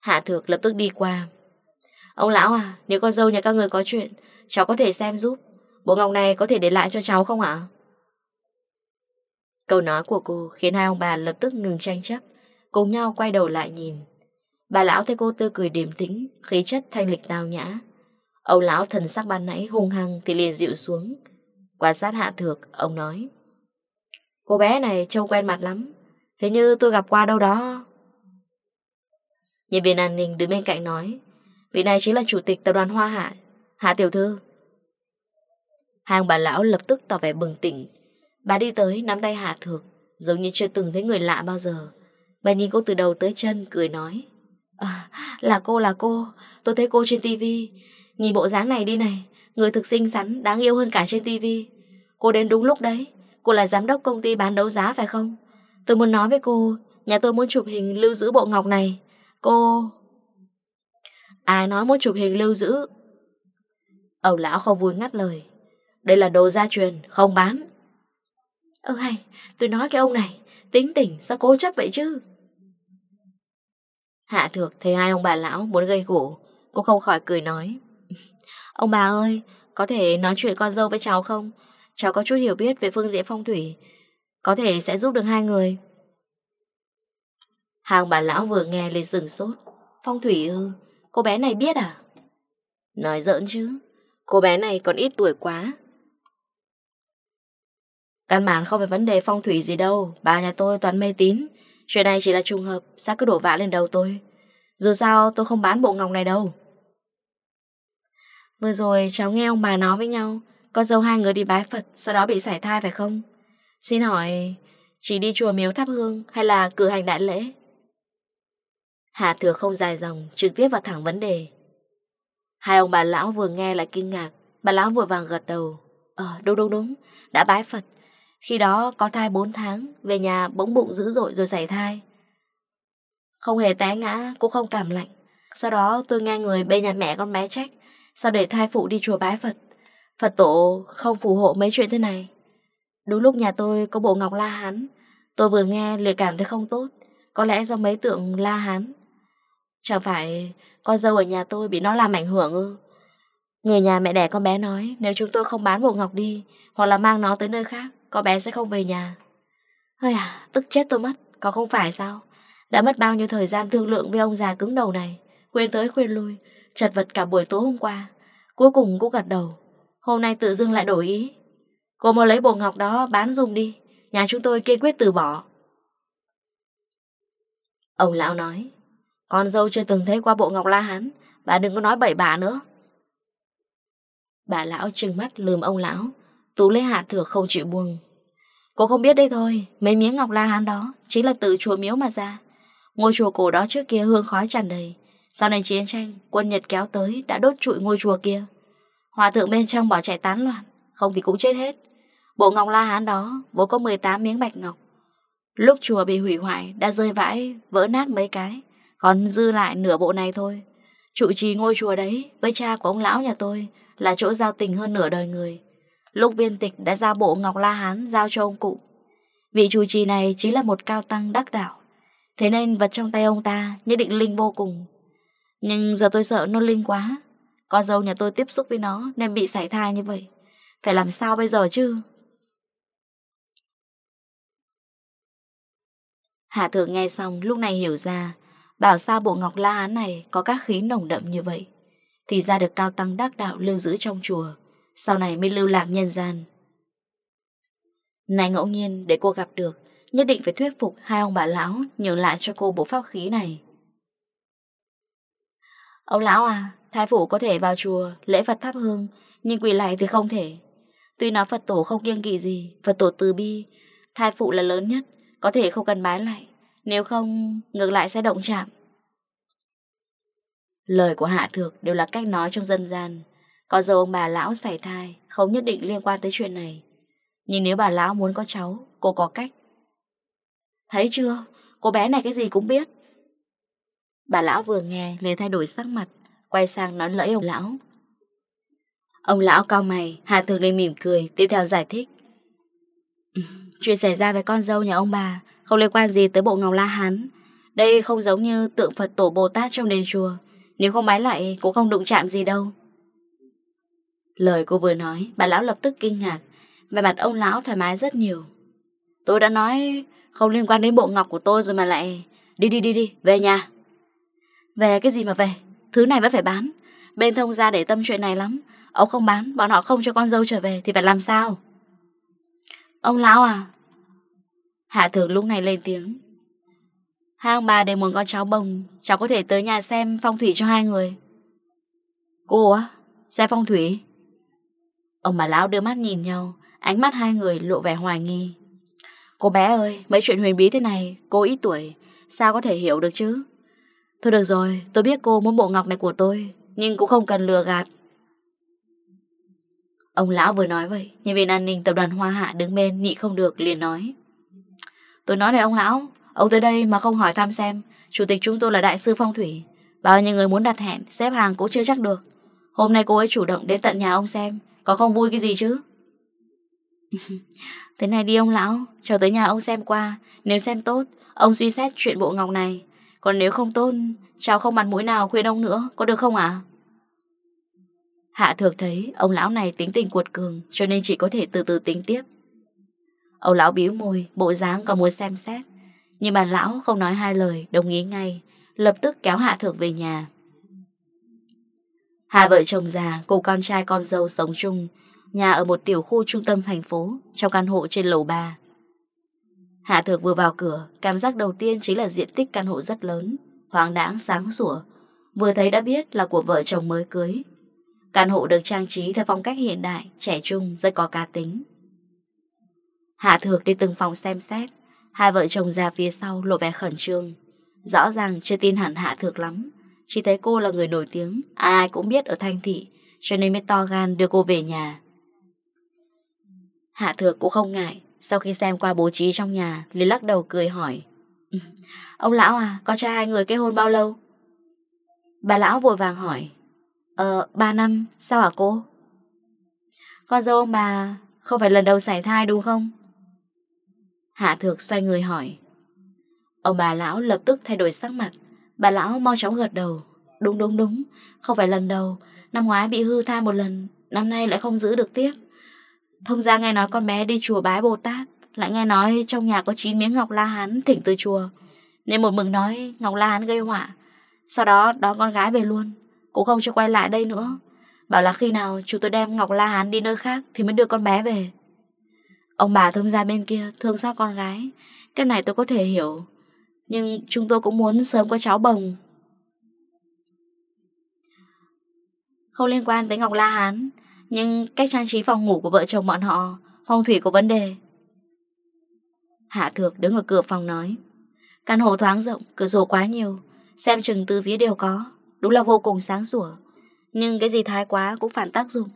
Hạ Thược lập tức đi qua. Ông lão à, nếu con dâu nhà các người có chuyện, cháu có thể xem giúp. Bộ ngọc này có thể để lại cho cháu không ạ? Câu nói của cô khiến hai ông bà lập tức ngừng tranh chấp, cùng nhau quay đầu lại nhìn. Bà lão thấy cô tươi cười điềm tĩnh, khí chất thanh lịch tao nhã. Ông lão thần sắc ban nãy hung hăng thì liền dịu xuống. Quan sát hạ thược, ông nói. Cô bé này trông quen mặt lắm. Thế như tôi gặp qua đâu đó. Nhân viên an ninh đứng bên cạnh nói, Vị này chính là chủ tịch tập đoàn Hoa Hạ. Hạ tiểu thư. Hàng bà lão lập tức tỏ vẻ bừng tỉnh. Bà đi tới, nắm tay Hạ Thược, Giống như chưa từng thấy người lạ bao giờ. Bà nhìn cô từ đầu tới chân, cười nói à, Là cô là cô. Tôi thấy cô trên tivi Nhìn bộ dáng này đi này, Người thực xinh xắn, đáng yêu hơn cả trên tivi Cô đến đúng lúc đấy. Cô là giám đốc công ty bán đấu giá phải không? Tôi muốn nói với cô, Nhà tôi muốn chụp hình lưu giữ bộ ngọc này cô... Ai nói muốn chụp hình lưu giữ? ông lão không vui ngắt lời. Đây là đồ gia truyền, không bán. Ơ ừ, hay, tôi nói cái ông này, tính tỉnh sao cố chấp vậy chứ? Hạ thược thấy hai ông bà lão muốn gây gỗ, cô không khỏi cười nói. (laughs) Ông bà ơi, có thể nói chuyện con dâu với cháu không? Cháu có chút hiểu biết về phương diện phong thủy, có thể sẽ giúp được hai người. Hàng bà lão vừa nghe lên sừng sốt. Phong thủy ư, cô bé này biết à? Nói giỡn chứ, cô bé này còn ít tuổi quá. Căn bản không phải vấn đề phong thủy gì đâu, bà nhà tôi toàn mê tín. Chuyện này chỉ là trùng hợp, sao cứ đổ vạ lên đầu tôi. Dù sao tôi không bán bộ ngọc này đâu. Vừa rồi cháu nghe ông bà nói với nhau, con dâu hai người đi bái Phật, sau đó bị sải thai phải không? Xin hỏi, chỉ đi chùa miếu thắp hương hay là cử hành đại lễ? Hà Thừa không dài dòng, trực tiếp vào thẳng vấn đề. Hai ông bà lão vừa nghe lại kinh ngạc, bà lão vội vàng gật đầu. Ờ, đúng đúng đúng, đã bái Phật. Khi đó có thai 4 tháng, về nhà bỗng bụng dữ dội rồi xảy thai. Không hề té ngã, cũng không cảm lạnh. Sau đó tôi nghe người bên nhà mẹ con bé trách, sao để thai phụ đi chùa bái Phật. Phật tổ không phù hộ mấy chuyện thế này. Đúng lúc nhà tôi có bộ ngọc La Hán, tôi vừa nghe lời cảm thấy không tốt, có lẽ do mấy tượng La Hán Chẳng phải con dâu ở nhà tôi bị nó làm ảnh hưởng ư? Người nhà mẹ đẻ con bé nói nếu chúng tôi không bán bộ ngọc đi hoặc là mang nó tới nơi khác, con bé sẽ không về nhà. Ôi à, tức chết tôi mất, có không phải sao? Đã mất bao nhiêu thời gian thương lượng với ông già cứng đầu này, khuyên tới khuyên lui, chật vật cả buổi tối hôm qua. Cuối cùng cô gật đầu, hôm nay tự dưng lại đổi ý. Cô mau lấy bộ ngọc đó bán dùng đi, nhà chúng tôi kiên quyết từ bỏ. Ông lão nói, con dâu chưa từng thấy qua bộ ngọc la hán, Bà đừng có nói bậy bạ nữa. Bà lão trừng mắt lườm ông lão. Tú lấy hạt thửa không chịu buông. Cô không biết đây thôi Mấy miếng ngọc la hán đó Chính là từ chùa miếu mà ra. Ngôi chùa cổ đó trước kia hương khói tràn đầy. Sau này chiến tranh Quân Nhật kéo tới đã đốt trụi ngôi chùa kia. Hòa thượng bên trong bỏ chạy tán loạn Không thì cũng chết hết. Bộ ngọc la hán đó vốn có 18 miếng bạch ngọc. Lúc chùa bị hủy hoại Đã rơi vãi vỡ nát mấy cái. Còn dư lại nửa bộ này thôi. Chủ trì ngôi chùa đấy Với cha của ông lão nhà tôi Là chỗ giao tình hơn nửa đời người. Lúc viên tịch đã ra bộ Ngọc La Hán Giao cho ông cụ. Vị chủ trì này chính là một cao tăng đắc đảo Thế nên vật trong tay ông ta Nhất định linh vô cùng. Nhưng giờ tôi sợ nó linh quá. Con dâu nhà tôi tiếp xúc với nó Nên bị sải thai như vậy. Phải làm sao bây giờ chứ? Hạ thượng nghe xong, lúc này hiểu ra Bảo sao bộ ngọc la án này có các khí nồng đậm như vậy? Thì ra được cao tăng đắc đạo lưu giữ trong chùa, Sau này mới lưu lạc nhân gian. Này ngẫu nhiên, để cô gặp được, Nhất định phải thuyết phục hai ông bà lão Nhường lại cho cô bộ pháp khí này. Ông lão à Thái phủ có thể vào chùa Lễ Phật thắp hương, Nhưng quỳ lại thì không thể. Tuy nói Phật tổ không kiêng kỵ gì, Phật tổ từ bi, Thái phụ là lớn nhất, Có thể không cần bái lại. Nếu không, ngược lại sẽ động chạm. Lời của Hạ Thược đều là cách nói trong dân gian. Có giờ ông bà lão xảy thai, không nhất định liên quan tới chuyện này. Nhưng nếu bà lão muốn có cháu, cô có cách. Thấy chưa, cô bé này cái gì cũng biết. Bà lão vừa nghe, liền thay đổi sắc mặt, quay sang nói lẫy ông lão. Ông lão cao mày, Hạ Thược lên mỉm cười, tiếp theo giải thích. (laughs) Chuyện xảy ra với con dâu nhà ông bà không liên quan gì tới bộ ngọc la hán. Đây không giống như tượng Phật tổ Bồ Tát trong đền chùa. Nếu không bái lại cũng không đụng chạm gì đâu. Lời cô vừa nói Bà lão lập tức kinh ngạc. Về mặt ông lão thoải mái rất nhiều. Tôi đã nói không liên quan đến bộ ngọc của tôi rồi mà lại Đi đi đi đi, về nhà. Về cái gì mà về? Thứ này vẫn phải bán. Bên thông gia để tâm chuyện này lắm. Ông không bán, bọn họ không cho con dâu trở về Thì phải làm sao? Ông lão à, Hạ thường lúc này lên tiếng. Hai ông bà đều muốn con cháu bồng, Cháu có thể tới nhà xem phong thủy cho hai người. Cô á, Xem phong thủy. Ông bà lão đưa mắt nhìn nhau, Ánh mắt hai người lộ vẻ hoài nghi. Cô bé ơi, Mấy chuyện huyền bí thế này, Cô ít tuổi, Sao có thể hiểu được chứ? Thôi được rồi, Tôi biết cô muốn bộ ngọc này của tôi, Nhưng cũng không cần lừa gạt. Ông lão vừa nói vậy, Nhân viên an ninh tập đoàn Hoa Hạ đứng bên, Nhị không được liền nói. Tôi nói này ông lão, ông tới đây mà không hỏi thăm xem, chủ tịch chúng tôi là đại sư phong thủy. Bao nhiêu người muốn đặt hẹn, xếp hàng cũng chưa chắc được. Hôm nay cô ấy chủ động đến tận nhà ông xem, có không vui cái gì chứ? (laughs) Thế này đi ông lão, cho tới nhà ông xem qua, nếu xem tốt, ông suy xét chuyện bộ ngọc này. Còn nếu không tốt, cháu không mặt mũi nào khuyên ông nữa, có được không ạ? À? Hạ thược thấy ông lão này tính tình cuột cường cho nên chỉ có thể từ từ tính tiếp. Ông lão biểu môi, bộ dáng còn muốn xem xét. Nhưng mà lão không nói hai lời, đồng ý ngay, lập tức kéo Hạ Thược về nhà. Hai vợ chồng già cùng con trai con dâu sống chung, nhà ở một tiểu khu trung tâm thành phố, trong căn hộ trên lầu 3. Hạ Thược vừa vào cửa, cảm giác đầu tiên chính là diện tích căn hộ rất lớn, hoang đáng, sáng sủa, vừa thấy đã biết là của vợ chồng mới cưới. Căn hộ được trang trí theo phong cách hiện đại, trẻ trung, rất có cá tính. Hạ Thược đi từng phòng xem xét, hai vợ chồng ra phía sau lộ vẻ khẩn trương. Rõ ràng chưa tin hẳn Hạ Thược lắm, chỉ thấy cô là người nổi tiếng, ai cũng biết ở Thanh Thị, cho nên mới to gan đưa cô về nhà. Hạ Thược cũng không ngại, sau khi xem qua bố trí trong nhà, liền lắc đầu cười hỏi. (laughs) Ông lão à, con trai hai người kết hôn bao lâu? Bà lão vội vàng hỏi. Ờ, ba năm, sao hả cô? Con dâu ông bà không phải lần đầu xảy thai đúng không? Hạ thược xoay người hỏi. Ông bà lão lập tức thay đổi sắc mặt. Bà lão mau chóng gật đầu. Đúng đúng đúng, không phải lần đầu. Năm ngoái bị hư tha một lần, năm nay lại không giữ được tiếp. Thông gia nghe nói con bé đi chùa bái Bồ Tát, lại nghe nói trong nhà có 9 miếng ngọc la hán thỉnh từ chùa. Nên một mừng nói ngọc la hán gây họa. Sau đó đón con gái về luôn, cũng không cho quay lại đây nữa. Bảo là khi nào chú tôi đem ngọc la hán đi nơi khác thì mới đưa con bé về. Ông bà thông gia bên kia thương xót con gái. Cái này tôi có thể hiểu Nhưng chúng tôi cũng muốn sớm có cháu bồng. Không liên quan tới Ngọc La Hán Nhưng cách trang trí phòng ngủ của vợ chồng bọn họ Phong thủy có vấn đề. Hạ Thược đứng ở cửa phòng nói Căn hộ thoáng rộng, cửa sổ quá nhiều Xem chừng từ phía đều có Đúng là vô cùng sáng sủa. Nhưng cái gì thái quá cũng phản tác dụng.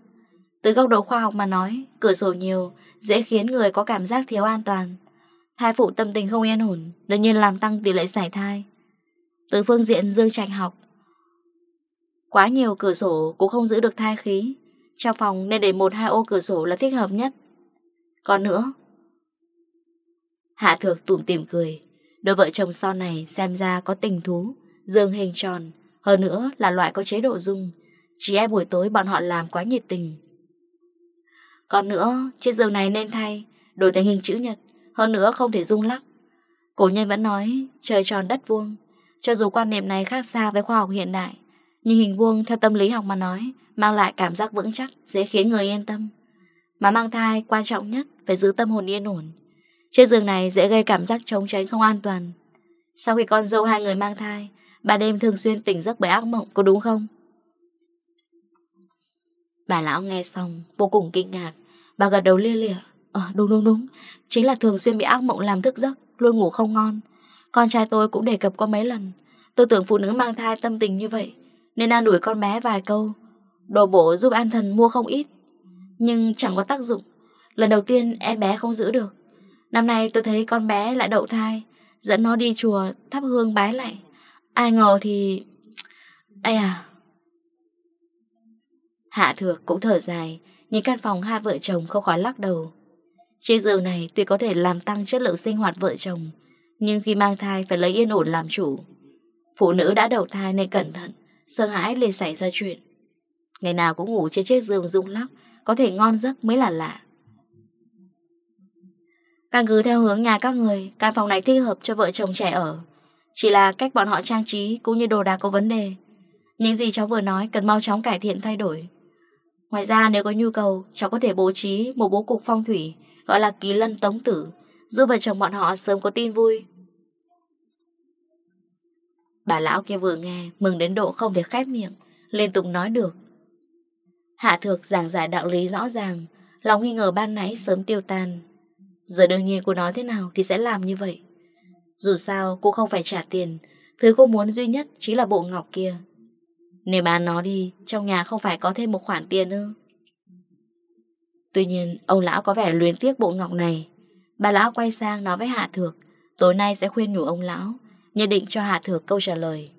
Từ góc độ khoa học mà nói, cửa sổ nhiều, dễ khiến người có cảm giác thiếu an toàn. Thai phụ tâm tình không yên ổn, đương nhiên làm tăng tỷ lệ sảy thai. Từ phương diện dương trạch học, quá nhiều cửa sổ cũng không giữ được thai khí. Trong phòng nên để một hai ô cửa sổ là thích hợp nhất. Còn nữa, Hạ Thược tủm tìm cười. Đôi vợ chồng sau này xem ra có tình thú, dương hình tròn, hơn nữa là loại có chế độ dung. Chỉ e buổi tối bọn họ làm quá nhiệt tình, còn nữa, chiếc giường này nên thay, đổi thành hình chữ nhật, hơn nữa không thể rung lắc. Cổ nhân vẫn nói, trời tròn đất vuông. Cho dù quan niệm này khác xa với khoa học hiện đại, nhưng hình vuông theo tâm lý học mà nói, mang lại cảm giác vững chắc, dễ khiến người yên tâm. Mà mang thai, quan trọng nhất phải giữ tâm hồn yên ổn. Chiếc giường này dễ gây cảm giác trống tránh không an toàn. Sau khi con dâu hai người mang thai, bà đêm thường xuyên tỉnh giấc bởi ác mộng, có đúng không? Bà lão nghe xong, vô cùng kinh ngạc. Bà gật đầu lia lịa. Ờ đúng đúng đúng. Chính là thường xuyên bị ác mộng làm thức giấc, Luôn ngủ không ngon. Con trai tôi cũng đề cập qua mấy lần. Tôi tưởng phụ nữ mang thai tâm tình như vậy, Nên an ủi con bé vài câu. Đồ bổ giúp an thần mua không ít, Nhưng chẳng có tác dụng. Lần đầu tiên em bé không giữ được. Năm nay tôi thấy con bé lại đậu thai, Dẫn nó đi chùa thắp hương bái lại Ai ngờ thì... Ây à Hạ thược cũng thở dài. Nhìn căn phòng hai vợ chồng không khó lắc đầu. Chiếc giường này tuy có thể làm tăng chất lượng sinh hoạt vợ chồng, Nhưng khi mang thai phải lấy yên ổn làm chủ. Phụ nữ đã đầu thai nên cẩn thận, Sợ hãi lê xảy ra chuyện. Ngày nào cũng ngủ trên chiếc giường rung lắc, Có thể ngon giấc mới là lạ. Căn cứ theo hướng nhà các người, Căn phòng này thích hợp cho vợ chồng trẻ ở. Chỉ là cách bọn họ trang trí Cũng như đồ đạc có vấn đề. Những gì cháu vừa nói cần mau chóng cải thiện thay đổi. Ngoài ra nếu có nhu cầu, cháu có thể bố trí một bố cục phong thủy, gọi là ký lân tống tử, giúp vợ chồng bọn họ sớm có tin vui. Bà lão kia vừa nghe, mừng đến độ không thể khép miệng, liên tục nói được. Hạ thược giảng giải đạo lý rõ ràng, lòng nghi ngờ ban nãy sớm tiêu tan. Giờ đương nhiên cô nói thế nào thì sẽ làm như vậy. Dù sao, cô không phải trả tiền, thứ cô muốn duy nhất chính là bộ ngọc kia. Nếu bán nó đi, Trong nhà không phải có thêm một khoản tiền nữa Tuy nhiên, Ông lão có vẻ luyến tiếc bộ ngọc này. Bà lão quay sang nói với Hạ Thược, Tối nay sẽ khuyên nhủ ông lão, nhất định cho Hạ Thược câu trả lời.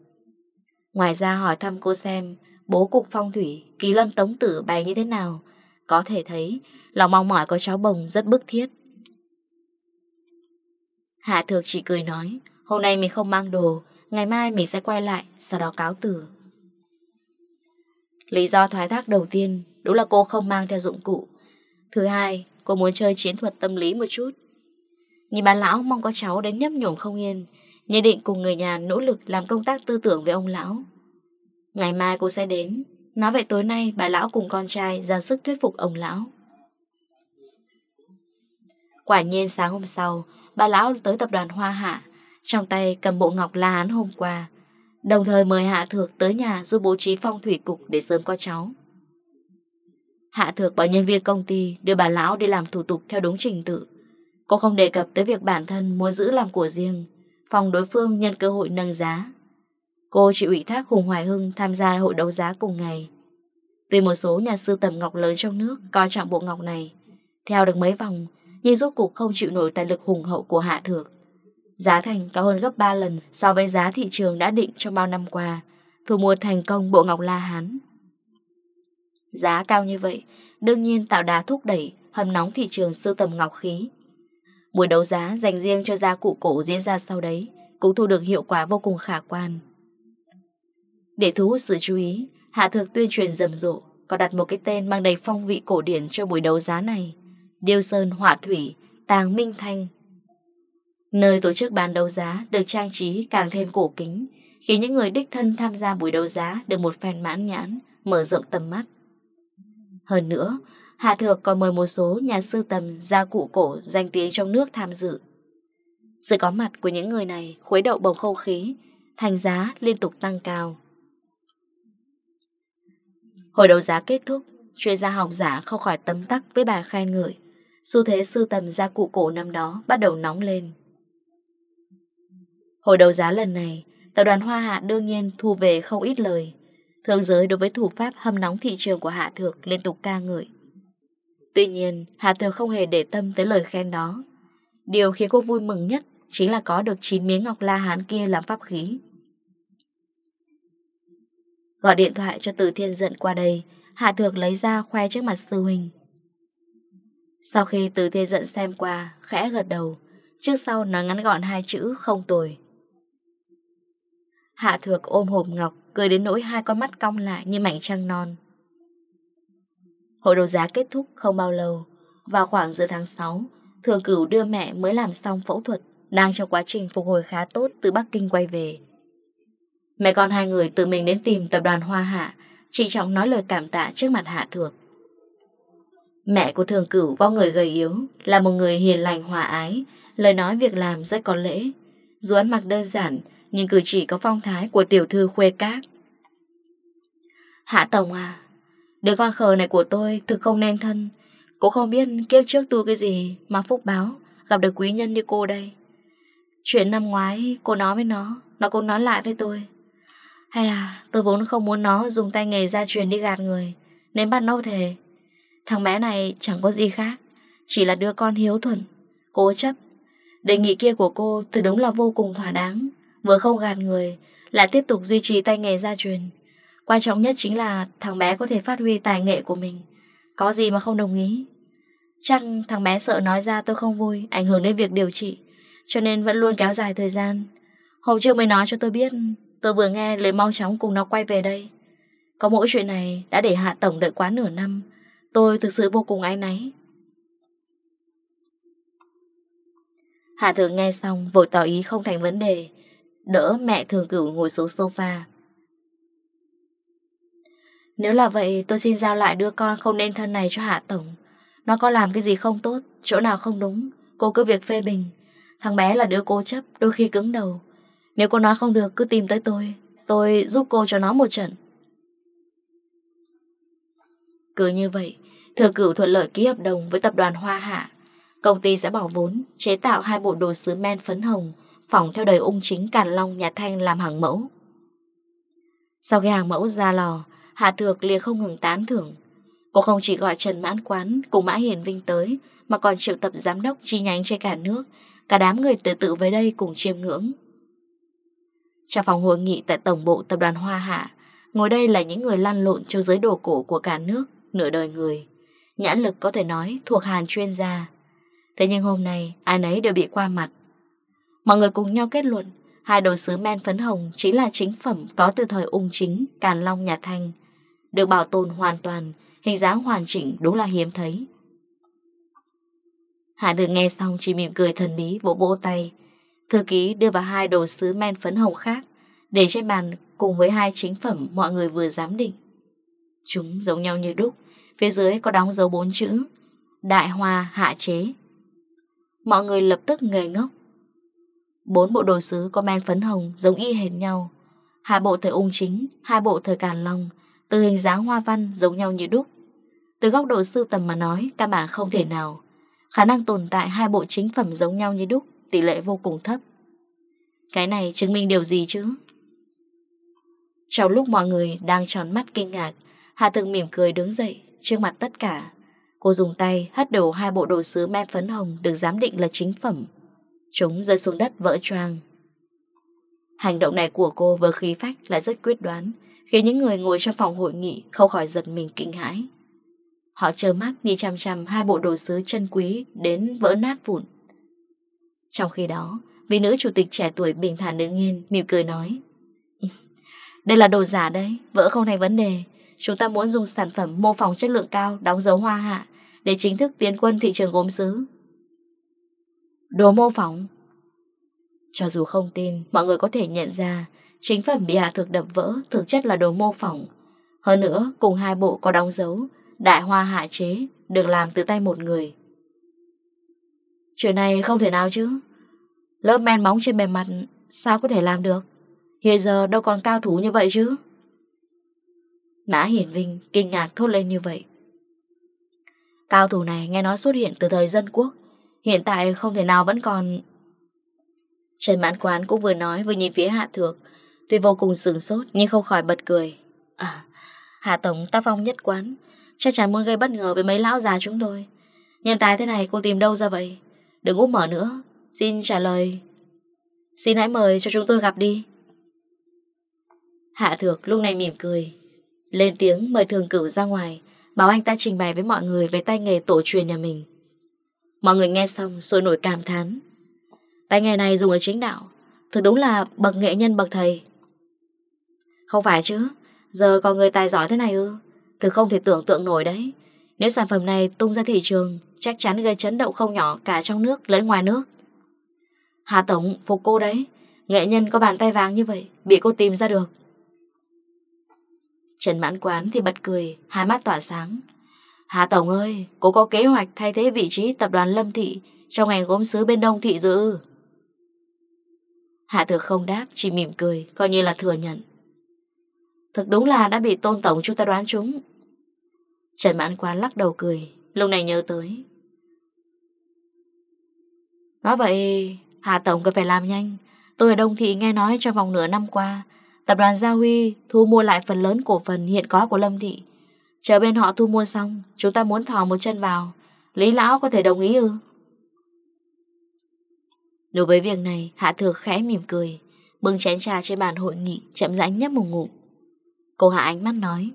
Ngoài ra hỏi thăm cô xem, Bố cục phong thủy, ký lâm tống tử bày như thế nào? Có thể thấy, Lòng mong mỏi của cháu bồng rất bức thiết. Hạ Thược chỉ cười nói, Hôm nay mình không mang đồ, Ngày mai mình sẽ quay lại, Sau đó cáo tử. Lý do thoái thác đầu tiên đúng là cô không mang theo dụng cụ. Thứ hai, cô muốn chơi chiến thuật tâm lý một chút. Nhìn bà lão mong có cháu đến nhấp nhổm không yên, nhận định cùng người nhà nỗ lực làm công tác tư tưởng với ông lão. Ngày mai cô sẽ đến, nói vậy tối nay bà lão cùng con trai ra sức thuyết phục ông lão. Quả nhiên sáng hôm sau, bà lão tới tập đoàn Hoa Hạ, trong tay cầm bộ ngọc la hán hôm qua, Đồng thời mời Hạ Thược tới nhà giúp bố trí phong thủy cục để sớm có cháu. Hạ Thược bảo nhân viên công ty đưa bà lão đi làm thủ tục theo đúng trình tự. Cô không đề cập tới việc bản thân muốn giữ làm của riêng, phòng đối phương nhân cơ hội nâng giá. Cô chỉ ủy thác Hùng Hoài Hưng tham gia hội đấu giá cùng ngày. Tuy một số nhà sư tầm ngọc lớn trong nước coi trọng bộ ngọc này, theo được mấy vòng, nhưng rốt cuộc không chịu nổi tài lực hùng hậu của Hạ Thược. Giá thành cao hơn gấp 3 lần so với giá thị trường đã định trong bao năm qua. Thu mua thành công bộ ngọc La Hán. Giá cao như vậy, đương nhiên tạo đá thúc đẩy, hầm nóng thị trường sưu tầm ngọc khí. Buổi đấu giá dành riêng cho gia cụ cổ diễn ra sau đấy, cũng thu được hiệu quả vô cùng khả quan. Để thu hút sự chú ý, Hạ Thược tuyên truyền rầm rộ, có đặt một cái tên mang đầy phong vị cổ điển cho buổi đấu giá này. Điêu Sơn Hỏa Thủy, Tàng Minh Thanh, Nơi tổ chức bàn đấu giá được trang trí càng thêm cổ kính, khiến những người đích thân tham gia buổi đấu giá được một phen mãn nhãn, mở rộng tầm mắt. Hơn nữa, Hạ Thược còn mời một số nhà sư tầm gia cụ cổ danh tiếng trong nước tham dự. Sự có mặt của những người này khuấy động bầu không khí, thành giá liên tục tăng cao. Hồi đấu giá kết thúc, chuyên gia học giả không khỏi tấm tắc với bà khen ngợi. Xu thế sư tầm gia cụ cổ năm đó bắt đầu nóng lên. Hồi đầu giá lần này, tập đoàn Hoa Hạ đương nhiên thu về không ít lời. Thương giới đối với thủ pháp hâm nóng thị trường của Hạ Thược liên tục ca ngợi. Tuy nhiên, Hạ Thược không hề để tâm tới lời khen đó. Điều khiến cô vui mừng nhất chính là có được 9 miếng ngọc la hán kia làm pháp khí. Gọi điện thoại cho Từ Thiên Dận qua đây, Hạ Thược lấy ra khoe trước mặt sư huynh. Sau khi Từ Thiên Dận xem qua, khẽ gật đầu, trước sau nó ngắn gọn hai chữ không tồi. Hạ Thược ôm hộp ngọc, cười đến nỗi hai con mắt cong lại như mảnh trăng non. Hội đấu giá kết thúc không bao lâu. Vào khoảng giữa tháng 6, Thường Cửu đưa mẹ mới làm xong phẫu thuật, đang trong quá trình phục hồi khá tốt từ Bắc Kinh quay về. Mẹ con hai người tự mình đến tìm tập đoàn Hoa Hạ, chị Trọng nói lời cảm tạ trước mặt Hạ Thược. Mẹ của Thường Cửu vào người gầy yếu, là một người hiền lành hòa ái, lời nói việc làm rất có lễ. Dù ăn mặc đơn giản, nhưng cử chỉ có phong thái của tiểu thư khuê cát. Hạ Tổng à, đứa con khờ này của tôi thực không nên thân. Cô không biết kiếp trước tôi cái gì mà phúc báo gặp được quý nhân như cô đây. Chuyện năm ngoái cô nói với nó, nó cũng nói lại với tôi. Hay à, tôi vốn không muốn nó dùng tay nghề gia truyền đi gạt người, nên bắt nó thề. Thằng bé này chẳng có gì khác, chỉ là đứa con hiếu thuận, cố chấp. Đề nghị kia của cô thì đúng là vô cùng thỏa đáng, Vừa không gạt người, Lại tiếp tục duy trì tay nghề gia truyền. Quan trọng nhất chính là Thằng bé có thể phát huy tài nghệ của mình, Có gì mà không đồng ý. Chắc thằng bé sợ nói ra tôi không vui, Ảnh hưởng đến việc điều trị, Cho nên vẫn luôn kéo dài thời gian. Hôm trước mới nói cho tôi biết, Tôi vừa nghe lời mau chóng cùng nó quay về đây. Có mỗi chuyện này đã để Hạ Tổng đợi quá nửa năm, Tôi thực sự vô cùng áy náy. Hạ Thượng nghe xong vội tỏ ý không thành vấn đề Đỡ mẹ thường cửu ngồi xuống sofa. Nếu là vậy, tôi xin giao lại đứa con không nên thân này cho Hạ Tổng. Nó có làm cái gì không tốt, Chỗ nào không đúng, Cô cứ việc phê bình. Thằng bé là đứa cô chấp, Đôi khi cứng đầu. Nếu cô nói không được, cứ tìm tới tôi. Tôi giúp cô cho nó một trận. Cứ như vậy, Thừa cửu thuận lợi ký hợp đồng với tập đoàn Hoa Hạ. Công ty sẽ bỏ vốn, Chế tạo hai bộ đồ sứ men phấn hồng phòng theo đời ung chính Càn Long nhà Thanh làm hàng mẫu. Sau khi hàng mẫu ra lò, Hạ Thược liền không ngừng tán thưởng. Cô không chỉ gọi Trần Mãn Quán cùng Mã Hiền Vinh tới, mà còn triệu tập giám đốc chi nhánh trên cả nước, cả đám người từ tự về đây cùng chiêm ngưỡng. Trong phòng hội nghị tại Tổng bộ Tập đoàn Hoa Hạ, ngồi đây là những người lăn lộn trong giới đồ cổ của cả nước, nửa đời người. Nhãn lực có thể nói thuộc hàn chuyên gia. Thế nhưng hôm nay, ai nấy đều bị qua mặt. Mọi người cùng nhau kết luận, Hai đồ sứ men phấn hồng chính là chính phẩm có từ thời ung chính, Càn Long, nhà Thanh, Được bảo tồn hoàn toàn, Hình dáng hoàn chỉnh đúng là hiếm thấy. Hạ thư nghe xong chỉ mỉm cười thần bí vỗ vỗ tay. Thư ký đưa vào hai đồ sứ men phấn hồng khác, Để trên bàn cùng với hai chính phẩm mọi người vừa giám định. Chúng giống nhau như đúc, Phía dưới có đóng dấu bốn chữ, Đại hoa hạ chế. Mọi người lập tức ngây ngốc. Bốn bộ đồ sứ có men phấn hồng giống y hệt nhau. Hai bộ thời ung chính, hai bộ thời càn long, từ hình dáng hoa văn giống nhau như đúc. Từ góc độ sưu tầm mà nói, các bạn không thể nào. Khả năng tồn tại hai bộ chính phẩm giống nhau như đúc, tỷ lệ vô cùng thấp. Cái này chứng minh điều gì chứ? Trong lúc mọi người đang tròn mắt kinh ngạc, Hà Thượng mỉm cười đứng dậy, trước mặt tất cả. Cô dùng tay hất đổ hai bộ đồ sứ men phấn hồng được giám định là chính phẩm Chúng rơi xuống đất vỡ choang. Hành động này của cô vừa khí phách lại rất quyết đoán, Khiến những người ngồi trong phòng hội nghị Không khỏi giật mình kinh hãi. Họ trơ mắt nhìn chăm chăm Hai bộ đồ sứ chân quý đến vỡ nát vụn. Trong khi đó, Vị nữ chủ tịch trẻ tuổi bình thản đứng yên, Mỉm cười nói, (laughs) Đây là đồ giả đấy, Vỡ không thành vấn đề. Chúng ta muốn dùng sản phẩm mô phỏng chất lượng cao Đóng dấu hoa hạ Để chính thức tiến quân thị trường gốm sứ Đồ mô phỏng. Cho dù không tin, Mọi người có thể nhận ra Chính phẩm bị Hạ Thực đập vỡ Thực chất là đồ mô phỏng. Hơn nữa, cùng hai bộ có đóng dấu, Đại hoa hạ chế, Được làm từ tay một người. Chuyện này không thể nào chứ? Lớp men móng trên bề mặt, Sao có thể làm được? Hiện giờ đâu còn cao thủ như vậy chứ? Mã Hiển Vinh kinh ngạc thốt lên như vậy. Cao thủ này nghe nói xuất hiện từ thời dân quốc. Hiện tại không thể nào vẫn còn. Trần mãn quán cũng vừa nói Vừa nhìn phía hạ thược. Tuy vô cùng sửng sốt nhưng không khỏi bật cười. À Hạ Tổng, ta phong nhất quán. Chắc chắn muốn gây bất ngờ với mấy lão già chúng tôi. Nhân tài thế này cô tìm đâu ra vậy? Đừng úp mở nữa. Xin trả lời. Xin hãy mời cho chúng tôi gặp đi. Hạ Thược lúc này mỉm cười. Lên tiếng mời thường cửu ra ngoài. Bảo anh ta trình bày với mọi người Về tay nghề tổ truyền nhà mình. Mọi người nghe xong sôi nổi cảm thán. Tay nghề này dùng ở chính đạo, thật đúng là bậc nghệ nhân bậc thầy. Không phải chứ, giờ có người tài giỏi thế này ư? Từ không thể tưởng tượng nổi đấy. Nếu sản phẩm này tung ra thị trường, chắc chắn gây chấn động không nhỏ cả trong nước lẫn ngoài nước. Hà Tổng, phục cô đấy. Nghệ nhân có bàn tay vàng như vậy, bị cô tìm ra được. Trần mãn quán thì bật cười, hai mắt tỏa sáng, Hà Tổng ơi, cô có kế hoạch thay thế vị trí tập đoàn Lâm Thị trong ngành gốm sứ bên Đông Thị dự. Hạ Thược không đáp, chỉ mỉm cười, coi như là thừa nhận. Thực đúng là đã bị Tôn Tổng chúng ta đoán chúng. Trần Mãn Quán lắc đầu cười, lúc này nhớ tới. Nói vậy, Hạ Tổng cần phải làm nhanh. Tôi ở Đông Thị nghe nói trong vòng nửa năm qua, tập đoàn Gia Huy thu mua lại phần lớn cổ phần hiện có của Lâm Thị. Chờ bên họ thu mua xong, Chúng ta muốn thò một chân vào. Lý lão có thể đồng ý ư? Đối với việc này, Hạ thược khẽ mỉm cười, Bưng chén trà trên bàn hội nghị, Chậm rãi nhấp một ngụm. Cô hạ ánh mắt nói,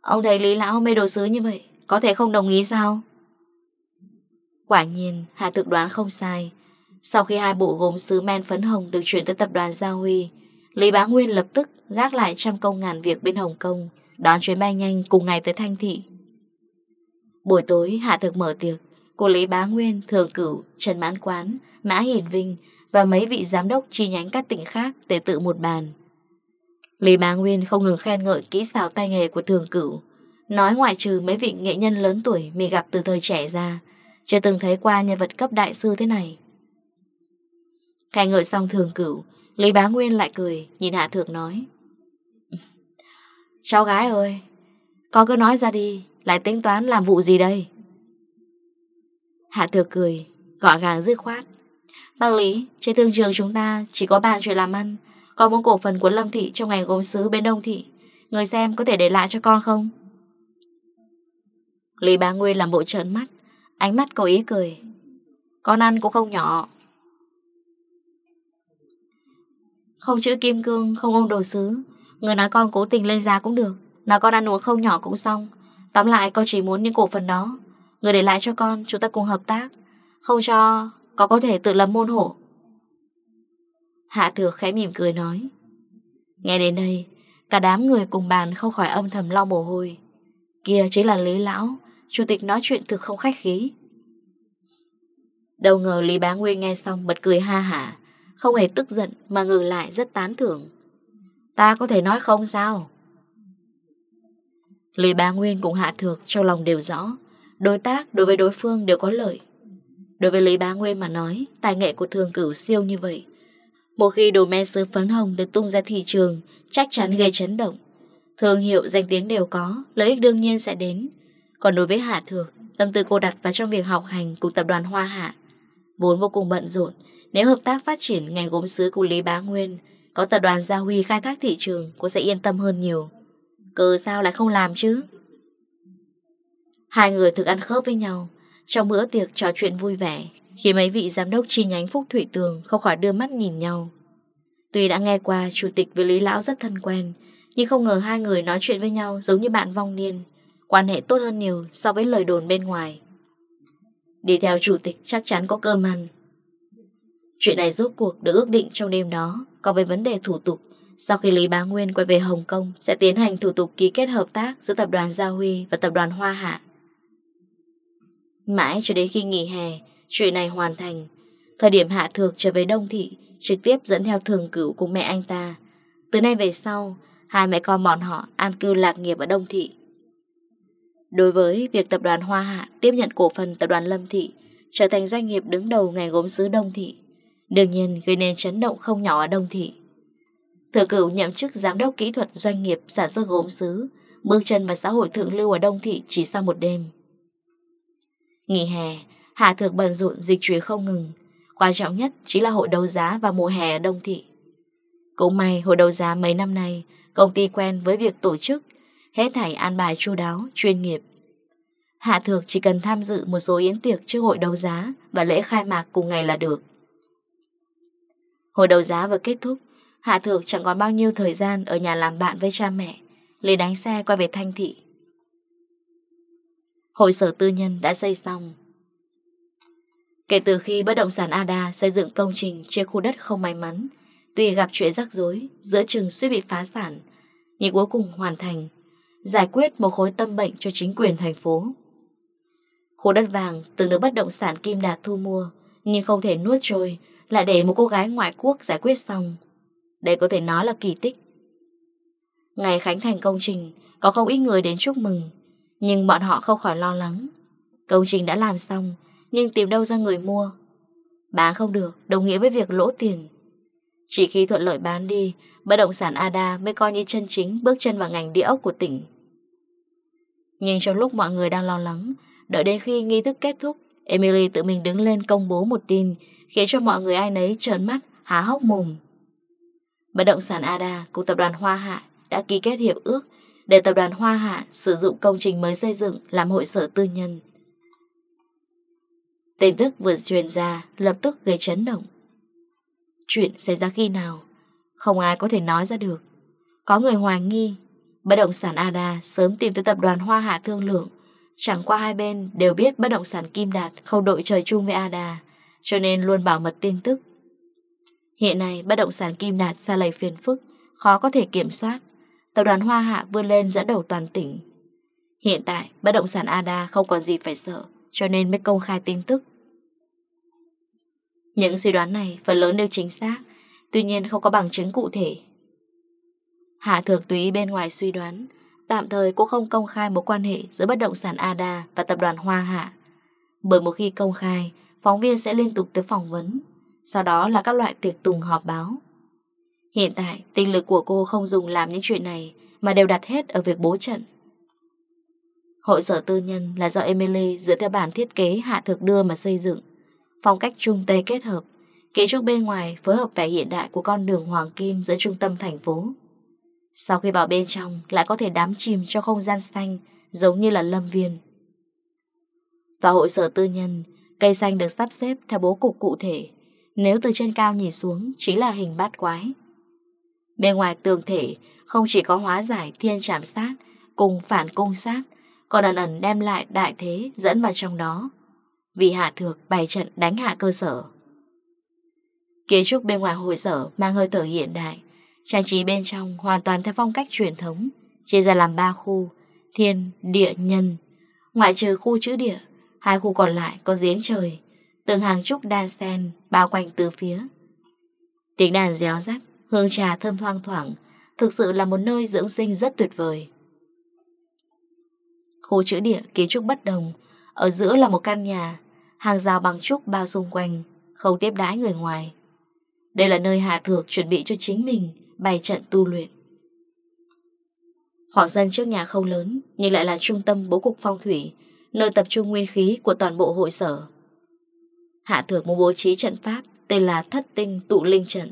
Ông thấy Lý lão mê đồ sứ như vậy, Có thể không đồng ý sao? Quả nhiên, Hạ thược đoán không sai. Sau khi hai bộ gốm sứ men phấn hồng Được chuyển tới tập đoàn Gia Huy, Lý Bá Nguyên lập tức gác lại trăm công ngàn việc bên Hồng Kông Đón chuyến bay nhanh cùng ngày tới Thanh Thị. Buổi tối Hạ Thực mở tiệc. Cô Lý Bá Nguyên, Thường Cửu, Trần Mãn Quán, Mã Hiển Vinh Và mấy vị giám đốc chi nhánh các tỉnh khác Tề tự một bàn. Lý Bá Nguyên không ngừng khen ngợi kỹ xảo tay nghề của Thường Cửu. Nói ngoại trừ mấy vị nghệ nhân lớn tuổi Mình gặp từ thời trẻ ra Chưa từng thấy qua nhân vật cấp đại sư thế này. Khen ngợi xong Thường Cửu Lý Bá Nguyên lại cười Nhìn Hạ Thược nói Cháu gái ơi, con cứ nói ra đi, lại tính toán làm vụ gì đây? Hạ thừa cười, gọn gàng dứt khoát. Bác Lý, trên thương trường chúng ta chỉ có bàn chuyện làm ăn, con muốn cổ phần của Lâm Thị trong ngành gốm xứ bên Đông Thị. Người xem có thể để lại cho con không? Lý Bá Nguyên làm bộ trợn mắt, ánh mắt có ý cười. Con ăn cũng không nhỏ. Không chữ kim cương, không ôm đồ sứ, Người nói con cố tình lên giá cũng được. Nói con ăn uống không nhỏ cũng xong. Tóm lại, con chỉ muốn những cổ phần đó. Người để lại cho con, chúng ta cùng hợp tác. Không cho, con có thể tự lầm môn hổ Hạ thừa khẽ mỉm cười nói. Nghe đến đây, Cả đám người cùng bàn không khỏi âm thầm lau mồ hôi. Kia chính là Lý Lão, Chủ tịch nói chuyện thực không khách khí. Đầu ngờ Lý Bá Nguyên nghe xong bật cười ha hả, Không hề tức giận mà ngừng lại rất tán thưởng. Ta có thể nói không sao? Lý Bá Nguyên cùng Hạ Thược, trong lòng đều rõ. Đối tác đối với đối phương đều có lợi. Đối với Lý Bá Nguyên mà nói, Tài nghệ của thường cửu siêu như vậy. Một khi đồ men sứ phấn hồng được tung ra thị trường, Chắc chắn gây chấn động. Thương hiệu, danh tiếng đều có, Lợi ích đương nhiên sẽ đến. Còn đối với Hạ Thược, Tâm tư cô đặt vào trong việc học hành cùng tập đoàn Hoa Hạ. Vốn vô cùng bận rộn, Nếu hợp tác phát triển ngành gốm sứ của Lý Bá Nguyên có tập đoàn Gia Huy khai thác thị trường, Cô sẽ yên tâm hơn nhiều. Cờ sao lại không làm chứ? Hai người thực ăn khớp với nhau. Trong bữa tiệc trò chuyện vui vẻ, Khi mấy vị giám đốc chi nhánh Phúc Thủy Tường Không khỏi đưa mắt nhìn nhau. Tuy đã nghe qua, chủ tịch với Lý Lão rất thân quen, Nhưng không ngờ hai người nói chuyện với nhau Giống như bạn vong niên, Quan hệ tốt hơn nhiều so với lời đồn bên ngoài. Đi theo chủ tịch chắc chắn có cơm ăn. Chuyện này rốt cuộc được ước định trong đêm đó. Còn về vấn đề thủ tục, sau khi Lý Bá Nguyên quay về Hồng Kông sẽ tiến hành thủ tục ký kết hợp tác giữa tập đoàn Gia Huy và tập đoàn Hoa Hạ. Mãi cho đến khi nghỉ hè, chuyện này hoàn thành. Thời điểm Hạ Thược trở về Đông Thị, trực tiếp dẫn theo thường cửu cùng mẹ anh ta. Từ nay về sau, hai mẹ con bọn họ an cư lạc nghiệp ở Đông Thị. Đối với việc tập đoàn Hoa Hạ tiếp nhận cổ phần tập đoàn Lâm Thị, trở thành doanh nghiệp đứng đầu ngành gốm xứ Đông Thị, đương nhiên gây nên chấn động không nhỏ ở Đông Thị. Thừa cửu nhậm chức giám đốc kỹ thuật doanh nghiệp sản xuất gốm xứ, bước chân vào xã hội thượng lưu ở Đông Thị chỉ sau một đêm. Nghỉ hè, Hạ Thược bận rộn dịch chuyển không ngừng, quan trọng nhất chính là hội đấu giá vào mùa hè ở Đông Thị. Cũng may hội đấu giá mấy năm nay, công ty quen với việc tổ chức, hết thảy an bài chu đáo, chuyên nghiệp. Hạ Thược chỉ cần tham dự một số yến tiệc trước hội đấu giá và lễ khai mạc cùng ngày là được. Hồi đầu giá vừa kết thúc, Hạ Thược chẳng còn bao nhiêu thời gian ở nhà làm bạn với cha mẹ, liền đánh xe qua về Thanh Thị. Hội sở tư nhân đã xây xong. Kể từ khi bất động sản ADA xây dựng công trình trên khu đất không may mắn, tuy gặp chuyện rắc rối, giữa trường suy bị phá sản, nhưng cuối cùng hoàn thành, giải quyết một khối tâm bệnh cho chính quyền thành phố. Khu đất vàng từng được bất động sản Kim Đạt thu mua, nhưng không thể nuốt trôi là để một cô gái ngoại quốc giải quyết xong. Đây có thể nói là kỳ tích. Ngày khánh thành công trình, có không ít người đến chúc mừng, nhưng bọn họ không khỏi lo lắng. Công trình đã làm xong, nhưng tìm đâu ra người mua. Bán không được, đồng nghĩa với việc lỗ tiền. Chỉ khi thuận lợi bán đi, bất động sản ADA mới coi như chân chính bước chân vào ngành địa ốc của tỉnh. Nhưng trong lúc mọi người đang lo lắng, đợi đến khi nghi thức kết thúc, Emily tự mình đứng lên công bố một tin khiến cho mọi người ai nấy trợn mắt, há hốc mồm. Bất động sản ADA cùng tập đoàn Hoa Hạ đã ký kết hiệp ước để tập đoàn Hoa Hạ sử dụng công trình mới xây dựng làm hội sở tư nhân. Tin tức vừa truyền ra lập tức gây chấn động. Chuyện xảy ra khi nào, không ai có thể nói ra được. Có người hoài nghi, bất động sản ADA sớm tìm tới tập đoàn Hoa Hạ thương lượng. Chẳng qua hai bên đều biết bất động sản Kim Đạt không đội trời chung với ADA cho nên luôn bảo mật tin tức. Hiện nay, bất động sản Kim Đạt xa lầy phiền phức, khó có thể kiểm soát. Tập đoàn Hoa Hạ vươn lên dẫn đầu toàn tỉnh. Hiện tại, bất động sản ADA không còn gì phải sợ, cho nên mới công khai tin tức. Những suy đoán này phần lớn đều chính xác, tuy nhiên không có bằng chứng cụ thể. Hạ Thược Túy bên ngoài suy đoán, tạm thời cũng không công khai mối quan hệ giữa bất động sản ADA và tập đoàn Hoa Hạ. Bởi một khi công khai, phóng viên sẽ liên tục tới phỏng vấn, sau đó là các loại tiệc tùng họp báo. Hiện tại, tinh lực của cô không dùng làm những chuyện này mà đều đặt hết ở việc bố trận. Hội sở tư nhân là do Emily dựa theo bản thiết kế hạ thực đưa mà xây dựng, phong cách trung tây kết hợp, kiến trúc bên ngoài phối hợp vẻ hiện đại của con đường Hoàng Kim giữa trung tâm thành phố. Sau khi vào bên trong lại có thể đám chìm cho không gian xanh giống như là lâm viên. Tòa hội sở tư nhân Cây xanh được sắp xếp theo bố cục cụ thể. Nếu từ trên cao nhìn xuống chính là hình bát quái. Bên ngoài tường thể không chỉ có hóa giải thiên trảm sát cùng phản cung sát, còn ẩn ẩn đem lại đại thế dẫn vào trong đó. Vì hạ thược bày trận đánh hạ cơ sở. Kiến trúc bên ngoài hội sở mang hơi thở hiện đại, trang trí bên trong hoàn toàn theo phong cách truyền thống, chia ra làm ba khu, thiên, địa, nhân. Ngoại trừ khu chữ địa, Hai khu còn lại có giếng trời, từng hàng trúc đa sen bao quanh từ phía. Tiếng đàn réo rắt, hương trà thơm thoang thoảng, thực sự là một nơi dưỡng sinh rất tuyệt vời. Khu chữ địa kiến trúc bất đồng, ở giữa là một căn nhà, hàng rào bằng trúc bao xung quanh, không tiếp đái người ngoài. Đây là nơi Hạ Thược chuẩn bị cho chính mình bày trận tu luyện. Khoảng sân trước nhà không lớn, nhưng lại là trung tâm bố cục phong thủy, nơi tập trung nguyên khí của toàn bộ hội sở. Hạ Thược một bố trí trận pháp tên là Thất Tinh Tụ Linh Trận.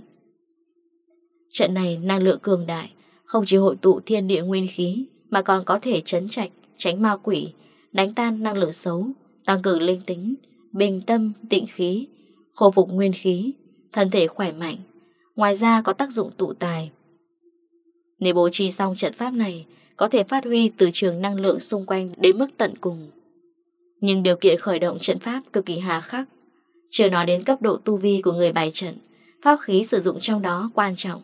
Trận này năng lượng cường đại, không chỉ hội tụ thiên địa nguyên khí mà còn có thể chấn trạch, tránh ma quỷ, đánh tan năng lượng xấu, tăng cường linh tính, bình tâm, tịnh khí, khôi phục nguyên khí, thân thể khỏe mạnh. Ngoài ra có tác dụng tụ tài. Nếu bố trí xong trận pháp này, có thể phát huy từ trường năng lượng xung quanh đến mức tận cùng. Nhưng điều kiện khởi động trận pháp cực kỳ hà khắc. Chưa nói đến cấp độ tu vi của người bày trận, pháp khí sử dụng trong đó quan trọng.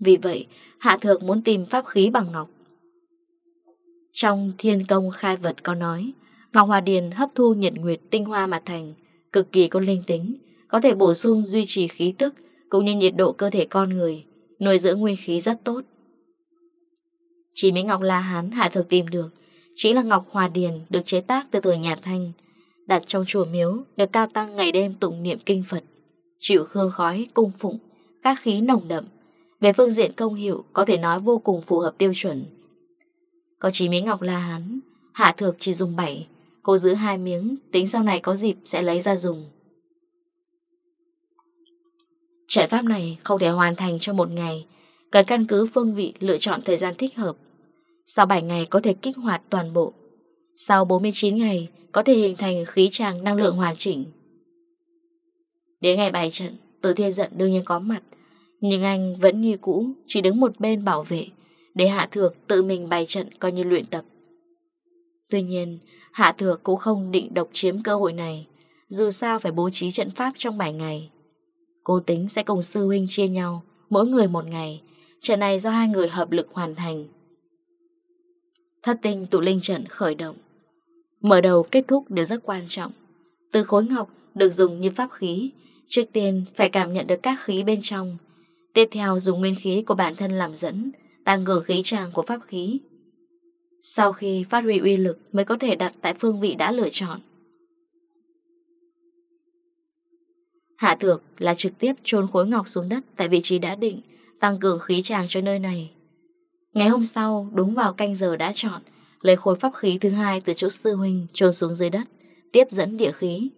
Vì vậy, Hạ Thược muốn tìm pháp khí bằng ngọc. Trong thiên công khai vật có nói, Ngọc Hòa Điền hấp thu nhiệt nguyệt tinh hoa mà thành, cực kỳ có linh tính, có thể bổ sung duy trì khí tức cũng như nhiệt độ cơ thể con người, nuôi dưỡng nguyên khí rất tốt. Chỉ mấy Ngọc La Hán Hạ Thược tìm được chính là Ngọc Hòa Điền được chế tác từ thời nhà Thanh, đặt trong chùa miếu được cao tăng ngày đêm tụng niệm kinh Phật, chịu hương khói cung phụng, các khí nồng đậm. Về phương diện công hiệu có thể nói vô cùng phù hợp tiêu chuẩn. Có chỉ miếng ngọc la hán, Hạ Thược chỉ dùng 7, cô giữ hai miếng, tính sau này có dịp sẽ lấy ra dùng. Trận pháp này không thể hoàn thành trong một ngày, cần căn cứ phương vị lựa chọn thời gian thích hợp. Sau 7 ngày có thể kích hoạt toàn bộ. Sau 49 ngày Có thể hình thành khí tràng năng lượng hoàn chỉnh. Đến ngày bài trận Từ thiên giận đương nhiên có mặt, Nhưng anh vẫn như cũ Chỉ đứng một bên bảo vệ, Để Hạ Thược tự mình bài trận coi như luyện tập. Tuy nhiên, Hạ Thược cũng không định độc chiếm cơ hội này, Dù sao phải bố trí trận pháp trong 7 ngày. Cô tính sẽ cùng sư huynh chia nhau Mỗi người một ngày, Trận này do hai người hợp lực hoàn thành. Thất tinh tụ linh trận khởi động. Mở đầu kết thúc đều rất quan trọng. Từ khối ngọc được dùng như pháp khí, trước tiên phải cảm nhận được các khí bên trong. Tiếp theo dùng nguyên khí của bản thân làm dẫn, tăng cường khí tràng của pháp khí. Sau khi phát huy uy lực mới có thể đặt tại phương vị đã lựa chọn. Hạ thược là trực tiếp chôn khối ngọc xuống đất tại vị trí đã định, tăng cường khí tràng cho nơi này. Ngày hôm sau, đúng vào canh giờ đã chọn, lấy khối pháp khí thứ hai từ chỗ sư huynh trôn xuống dưới đất, tiếp dẫn địa khí.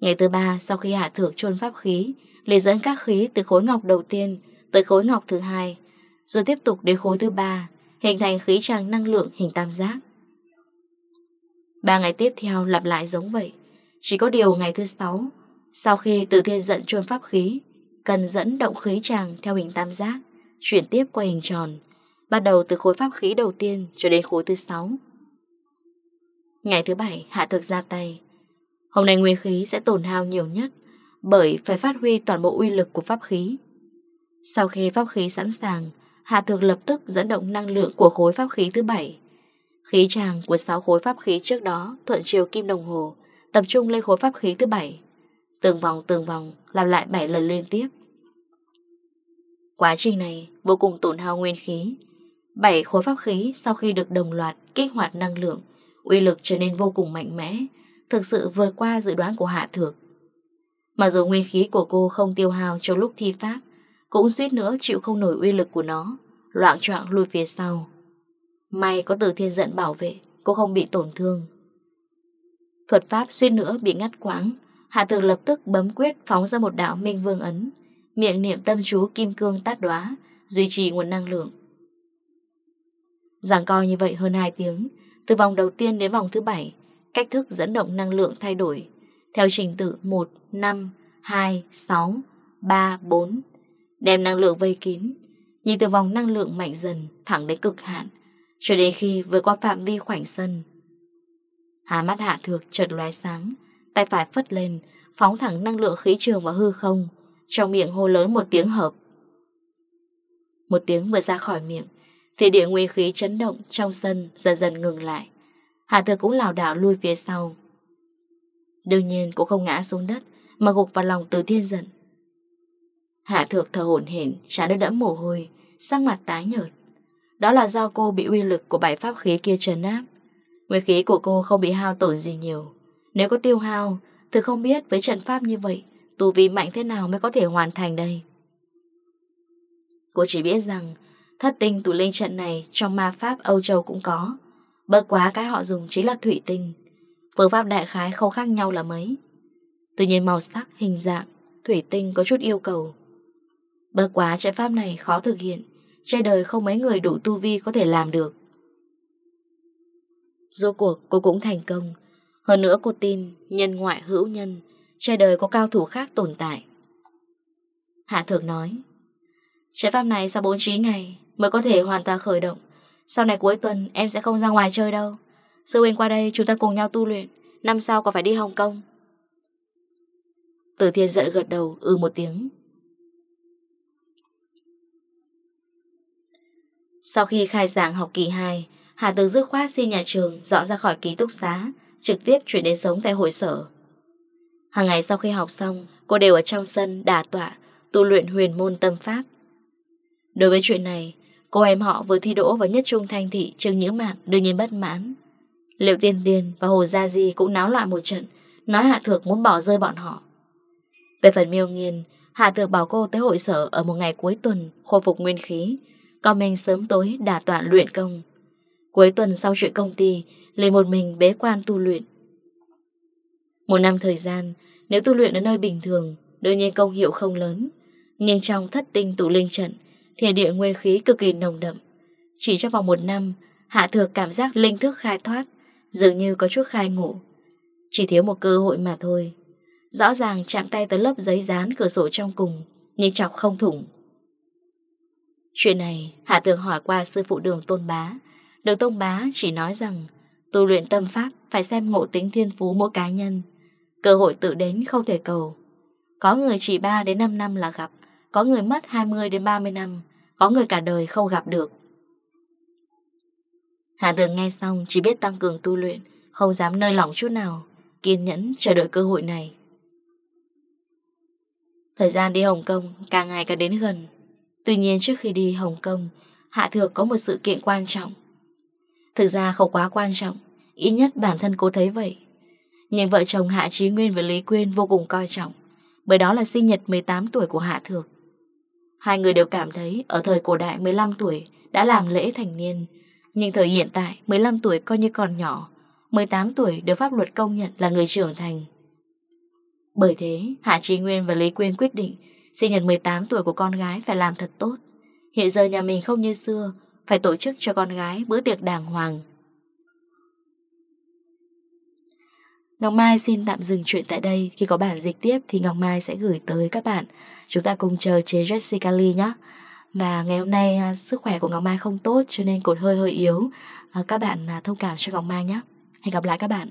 Ngày thứ ba, sau khi hạ thượng trôn pháp khí, lấy dẫn các khí từ khối ngọc đầu tiên tới khối ngọc thứ hai, rồi tiếp tục đến khối thứ ba, hình thành khí tràng năng lượng hình tam giác. Ba ngày tiếp theo lặp lại giống vậy, chỉ có điều ngày thứ sáu, sau khi tự thiên dẫn trôn pháp khí, cần dẫn động khí tràng theo hình tam giác, chuyển tiếp qua hình tròn bắt đầu từ khối pháp khí đầu tiên cho đến khối thứ sáu. Ngày thứ bảy, hạ thực ra tay. Hôm nay nguyên khí sẽ tổn hao nhiều nhất bởi phải phát huy toàn bộ uy lực của pháp khí. Sau khi pháp khí sẵn sàng, Hạ Thược lập tức dẫn động năng lượng của khối pháp khí thứ bảy. Khí tràng của sáu khối pháp khí trước đó thuận chiều kim đồng hồ, tập trung lên khối pháp khí thứ bảy. Từng vòng từng vòng làm lại 7 lần liên tiếp. Quá trình này vô cùng tổn hao nguyên khí, Bảy khối pháp khí sau khi được đồng loạt kích hoạt năng lượng, uy lực trở nên vô cùng mạnh mẽ, thực sự vượt qua dự đoán của Hạ Thược. Mà dù nguyên khí của cô không tiêu hao trong lúc thi pháp, cũng suýt nữa chịu không nổi uy lực của nó, loạn trọng lùi phía sau. May có tử thiên giận bảo vệ, cô không bị tổn thương. Thuật pháp suýt nữa bị ngắt quãng, Hạ Thược lập tức bấm quyết phóng ra một đạo minh vương ấn, miệng niệm tâm chú kim cương tát đóa, duy trì nguồn năng lượng. Giảng co như vậy hơn 2 tiếng, từ vòng đầu tiên đến vòng thứ 7, cách thức dẫn động năng lượng thay đổi, theo trình tự 1, 5, 2, 6, 3, 4, đem năng lượng vây kín, nhìn từ vòng năng lượng mạnh dần thẳng đến cực hạn, cho đến khi vừa qua phạm vi khoảnh sân. Hà mắt hạ thược chợt lóe sáng, tay phải phất lên, phóng thẳng năng lượng khí trường vào hư không, trong miệng hô lớn một tiếng hợp. Một tiếng vừa ra khỏi miệng, thì địa nguyên khí chấn động trong sân dần dần ngừng lại. Hạ thừa cũng lảo đảo lui phía sau. Đương nhiên cũng không ngã xuống đất, Mà gục vào lòng từ thiên giận Hạ thược thở hổn hển Trả nước đẫm mồ hôi, sắc mặt tái nhợt. Đó là do cô bị uy lực của bảy pháp khí kia trấn áp. Nguyên khí của cô không bị hao tổn gì nhiều. Nếu có tiêu hao, Thực không biết với trận pháp như vậy, Tù vị mạnh thế nào mới có thể hoàn thành đây. Cô chỉ biết rằng Thất tinh tụ linh trận này trong ma pháp Âu Châu cũng có. bớt quá cái họ dùng chính là thủy tinh. Phương pháp đại khái không khác nhau là mấy. Tuy nhiên màu sắc, hình dạng, thủy tinh có chút yêu cầu. bớt quá trận pháp này khó thực hiện. Trên đời không mấy người đủ tu vi có thể làm được. dù cuộc cô cũng thành công. Hơn nữa cô tin nhân ngoại hữu nhân. Trên đời có cao thủ khác tồn tại. Hạ thượng nói Trận pháp này sau 49 ngày mới có thể hoàn toàn khởi động. Sau này cuối tuần em sẽ không ra ngoài chơi đâu. Sư huynh qua đây chúng ta cùng nhau tu luyện, năm sau có phải đi Hồng Kông. Tử Thiên giận gật đầu ừ một tiếng. Sau khi khai giảng học kỳ 2, Hà Tường dứt khoát xin nhà trường dọn ra khỏi ký túc xá, trực tiếp chuyển đến sống tại hội sở. Hàng ngày sau khi học xong, cô đều ở trong sân đà tọa, tu luyện huyền môn tâm pháp. Đối với chuyện này, Cô em họ vừa thi đỗ vào nhất trung thanh thị Trương Nhữ Mạn đương nhiên bất mãn. Liệu Tiền Tiền và Hồ Gia Di cũng náo loạn một trận, Nói Hạ Thược muốn bỏ rơi bọn họ. Về phần miêu nghiền Hạ Thược bảo cô tới hội sở Ở một ngày cuối tuần, khôi phục nguyên khí. Còn mình sớm tối đà tọa luyện công. Cuối tuần sau chuyện công ty Lên một mình bế quan tu luyện. Một năm thời gian, Nếu tu luyện ở nơi bình thường, Đương nhiên công hiệu không lớn. Nhưng trong thất tinh tụ linh trận thiên địa nguyên khí cực kỳ nồng đậm. Chỉ trong vòng một năm, Hạ Thược cảm giác linh thức khai thoát, dường như có chút khai ngộ. Chỉ thiếu một cơ hội mà thôi. Rõ ràng chạm tay tới lớp giấy dán cửa sổ trong cùng, nhưng chọc không thủng. Chuyện này, Hạ Thược hỏi qua sư phụ đường Tôn Bá. Đường Tôn Bá chỉ nói rằng, tu luyện tâm pháp phải xem ngộ tính thiên phú mỗi cá nhân. Cơ hội tự đến không thể cầu. Có người chỉ 3 đến 5 năm là gặp, có người mất 20 đến 30 năm, có người cả đời không gặp được. Hạ Tường nghe xong Chỉ biết tăng cường tu luyện, Không dám nơi lỏng chút nào, Kiên nhẫn chờ đợi cơ hội này. Thời gian đi Hồng Kông Càng ngày càng đến gần. Tuy nhiên trước khi đi Hồng Kông, Hạ Thược có một sự kiện quan trọng. Thực ra không quá quan trọng, Ít nhất bản thân cô thấy vậy. Nhưng vợ chồng Hạ Trí Nguyên và Lý Quyên vô cùng coi trọng, Bởi đó là sinh nhật 18 tuổi của Hạ Thược. Hai người đều cảm thấy ở thời cổ đại 15 tuổi đã làm lễ thành niên, nhưng thời hiện tại 15 tuổi coi như còn nhỏ, 18 tuổi được pháp luật công nhận là người trưởng thành. Bởi thế, Hạ Trí Nguyên và Lý Quyên quyết định sinh nhật 18 tuổi của con gái phải làm thật tốt. Hiện giờ nhà mình không như xưa, phải tổ chức cho con gái bữa tiệc đàng hoàng, Ngọc Mai xin tạm dừng chuyện tại đây, khi có bản dịch tiếp thì Ngọc Mai sẽ gửi tới các bạn. Chúng ta cùng chờ chế Jessica Lee nhé. Và ngày hôm nay à, sức khỏe của Ngọc Mai không tốt cho nên cột hơi hơi yếu. À, các bạn à, thông cảm cho Ngọc Mai nhé. Hẹn gặp lại các bạn.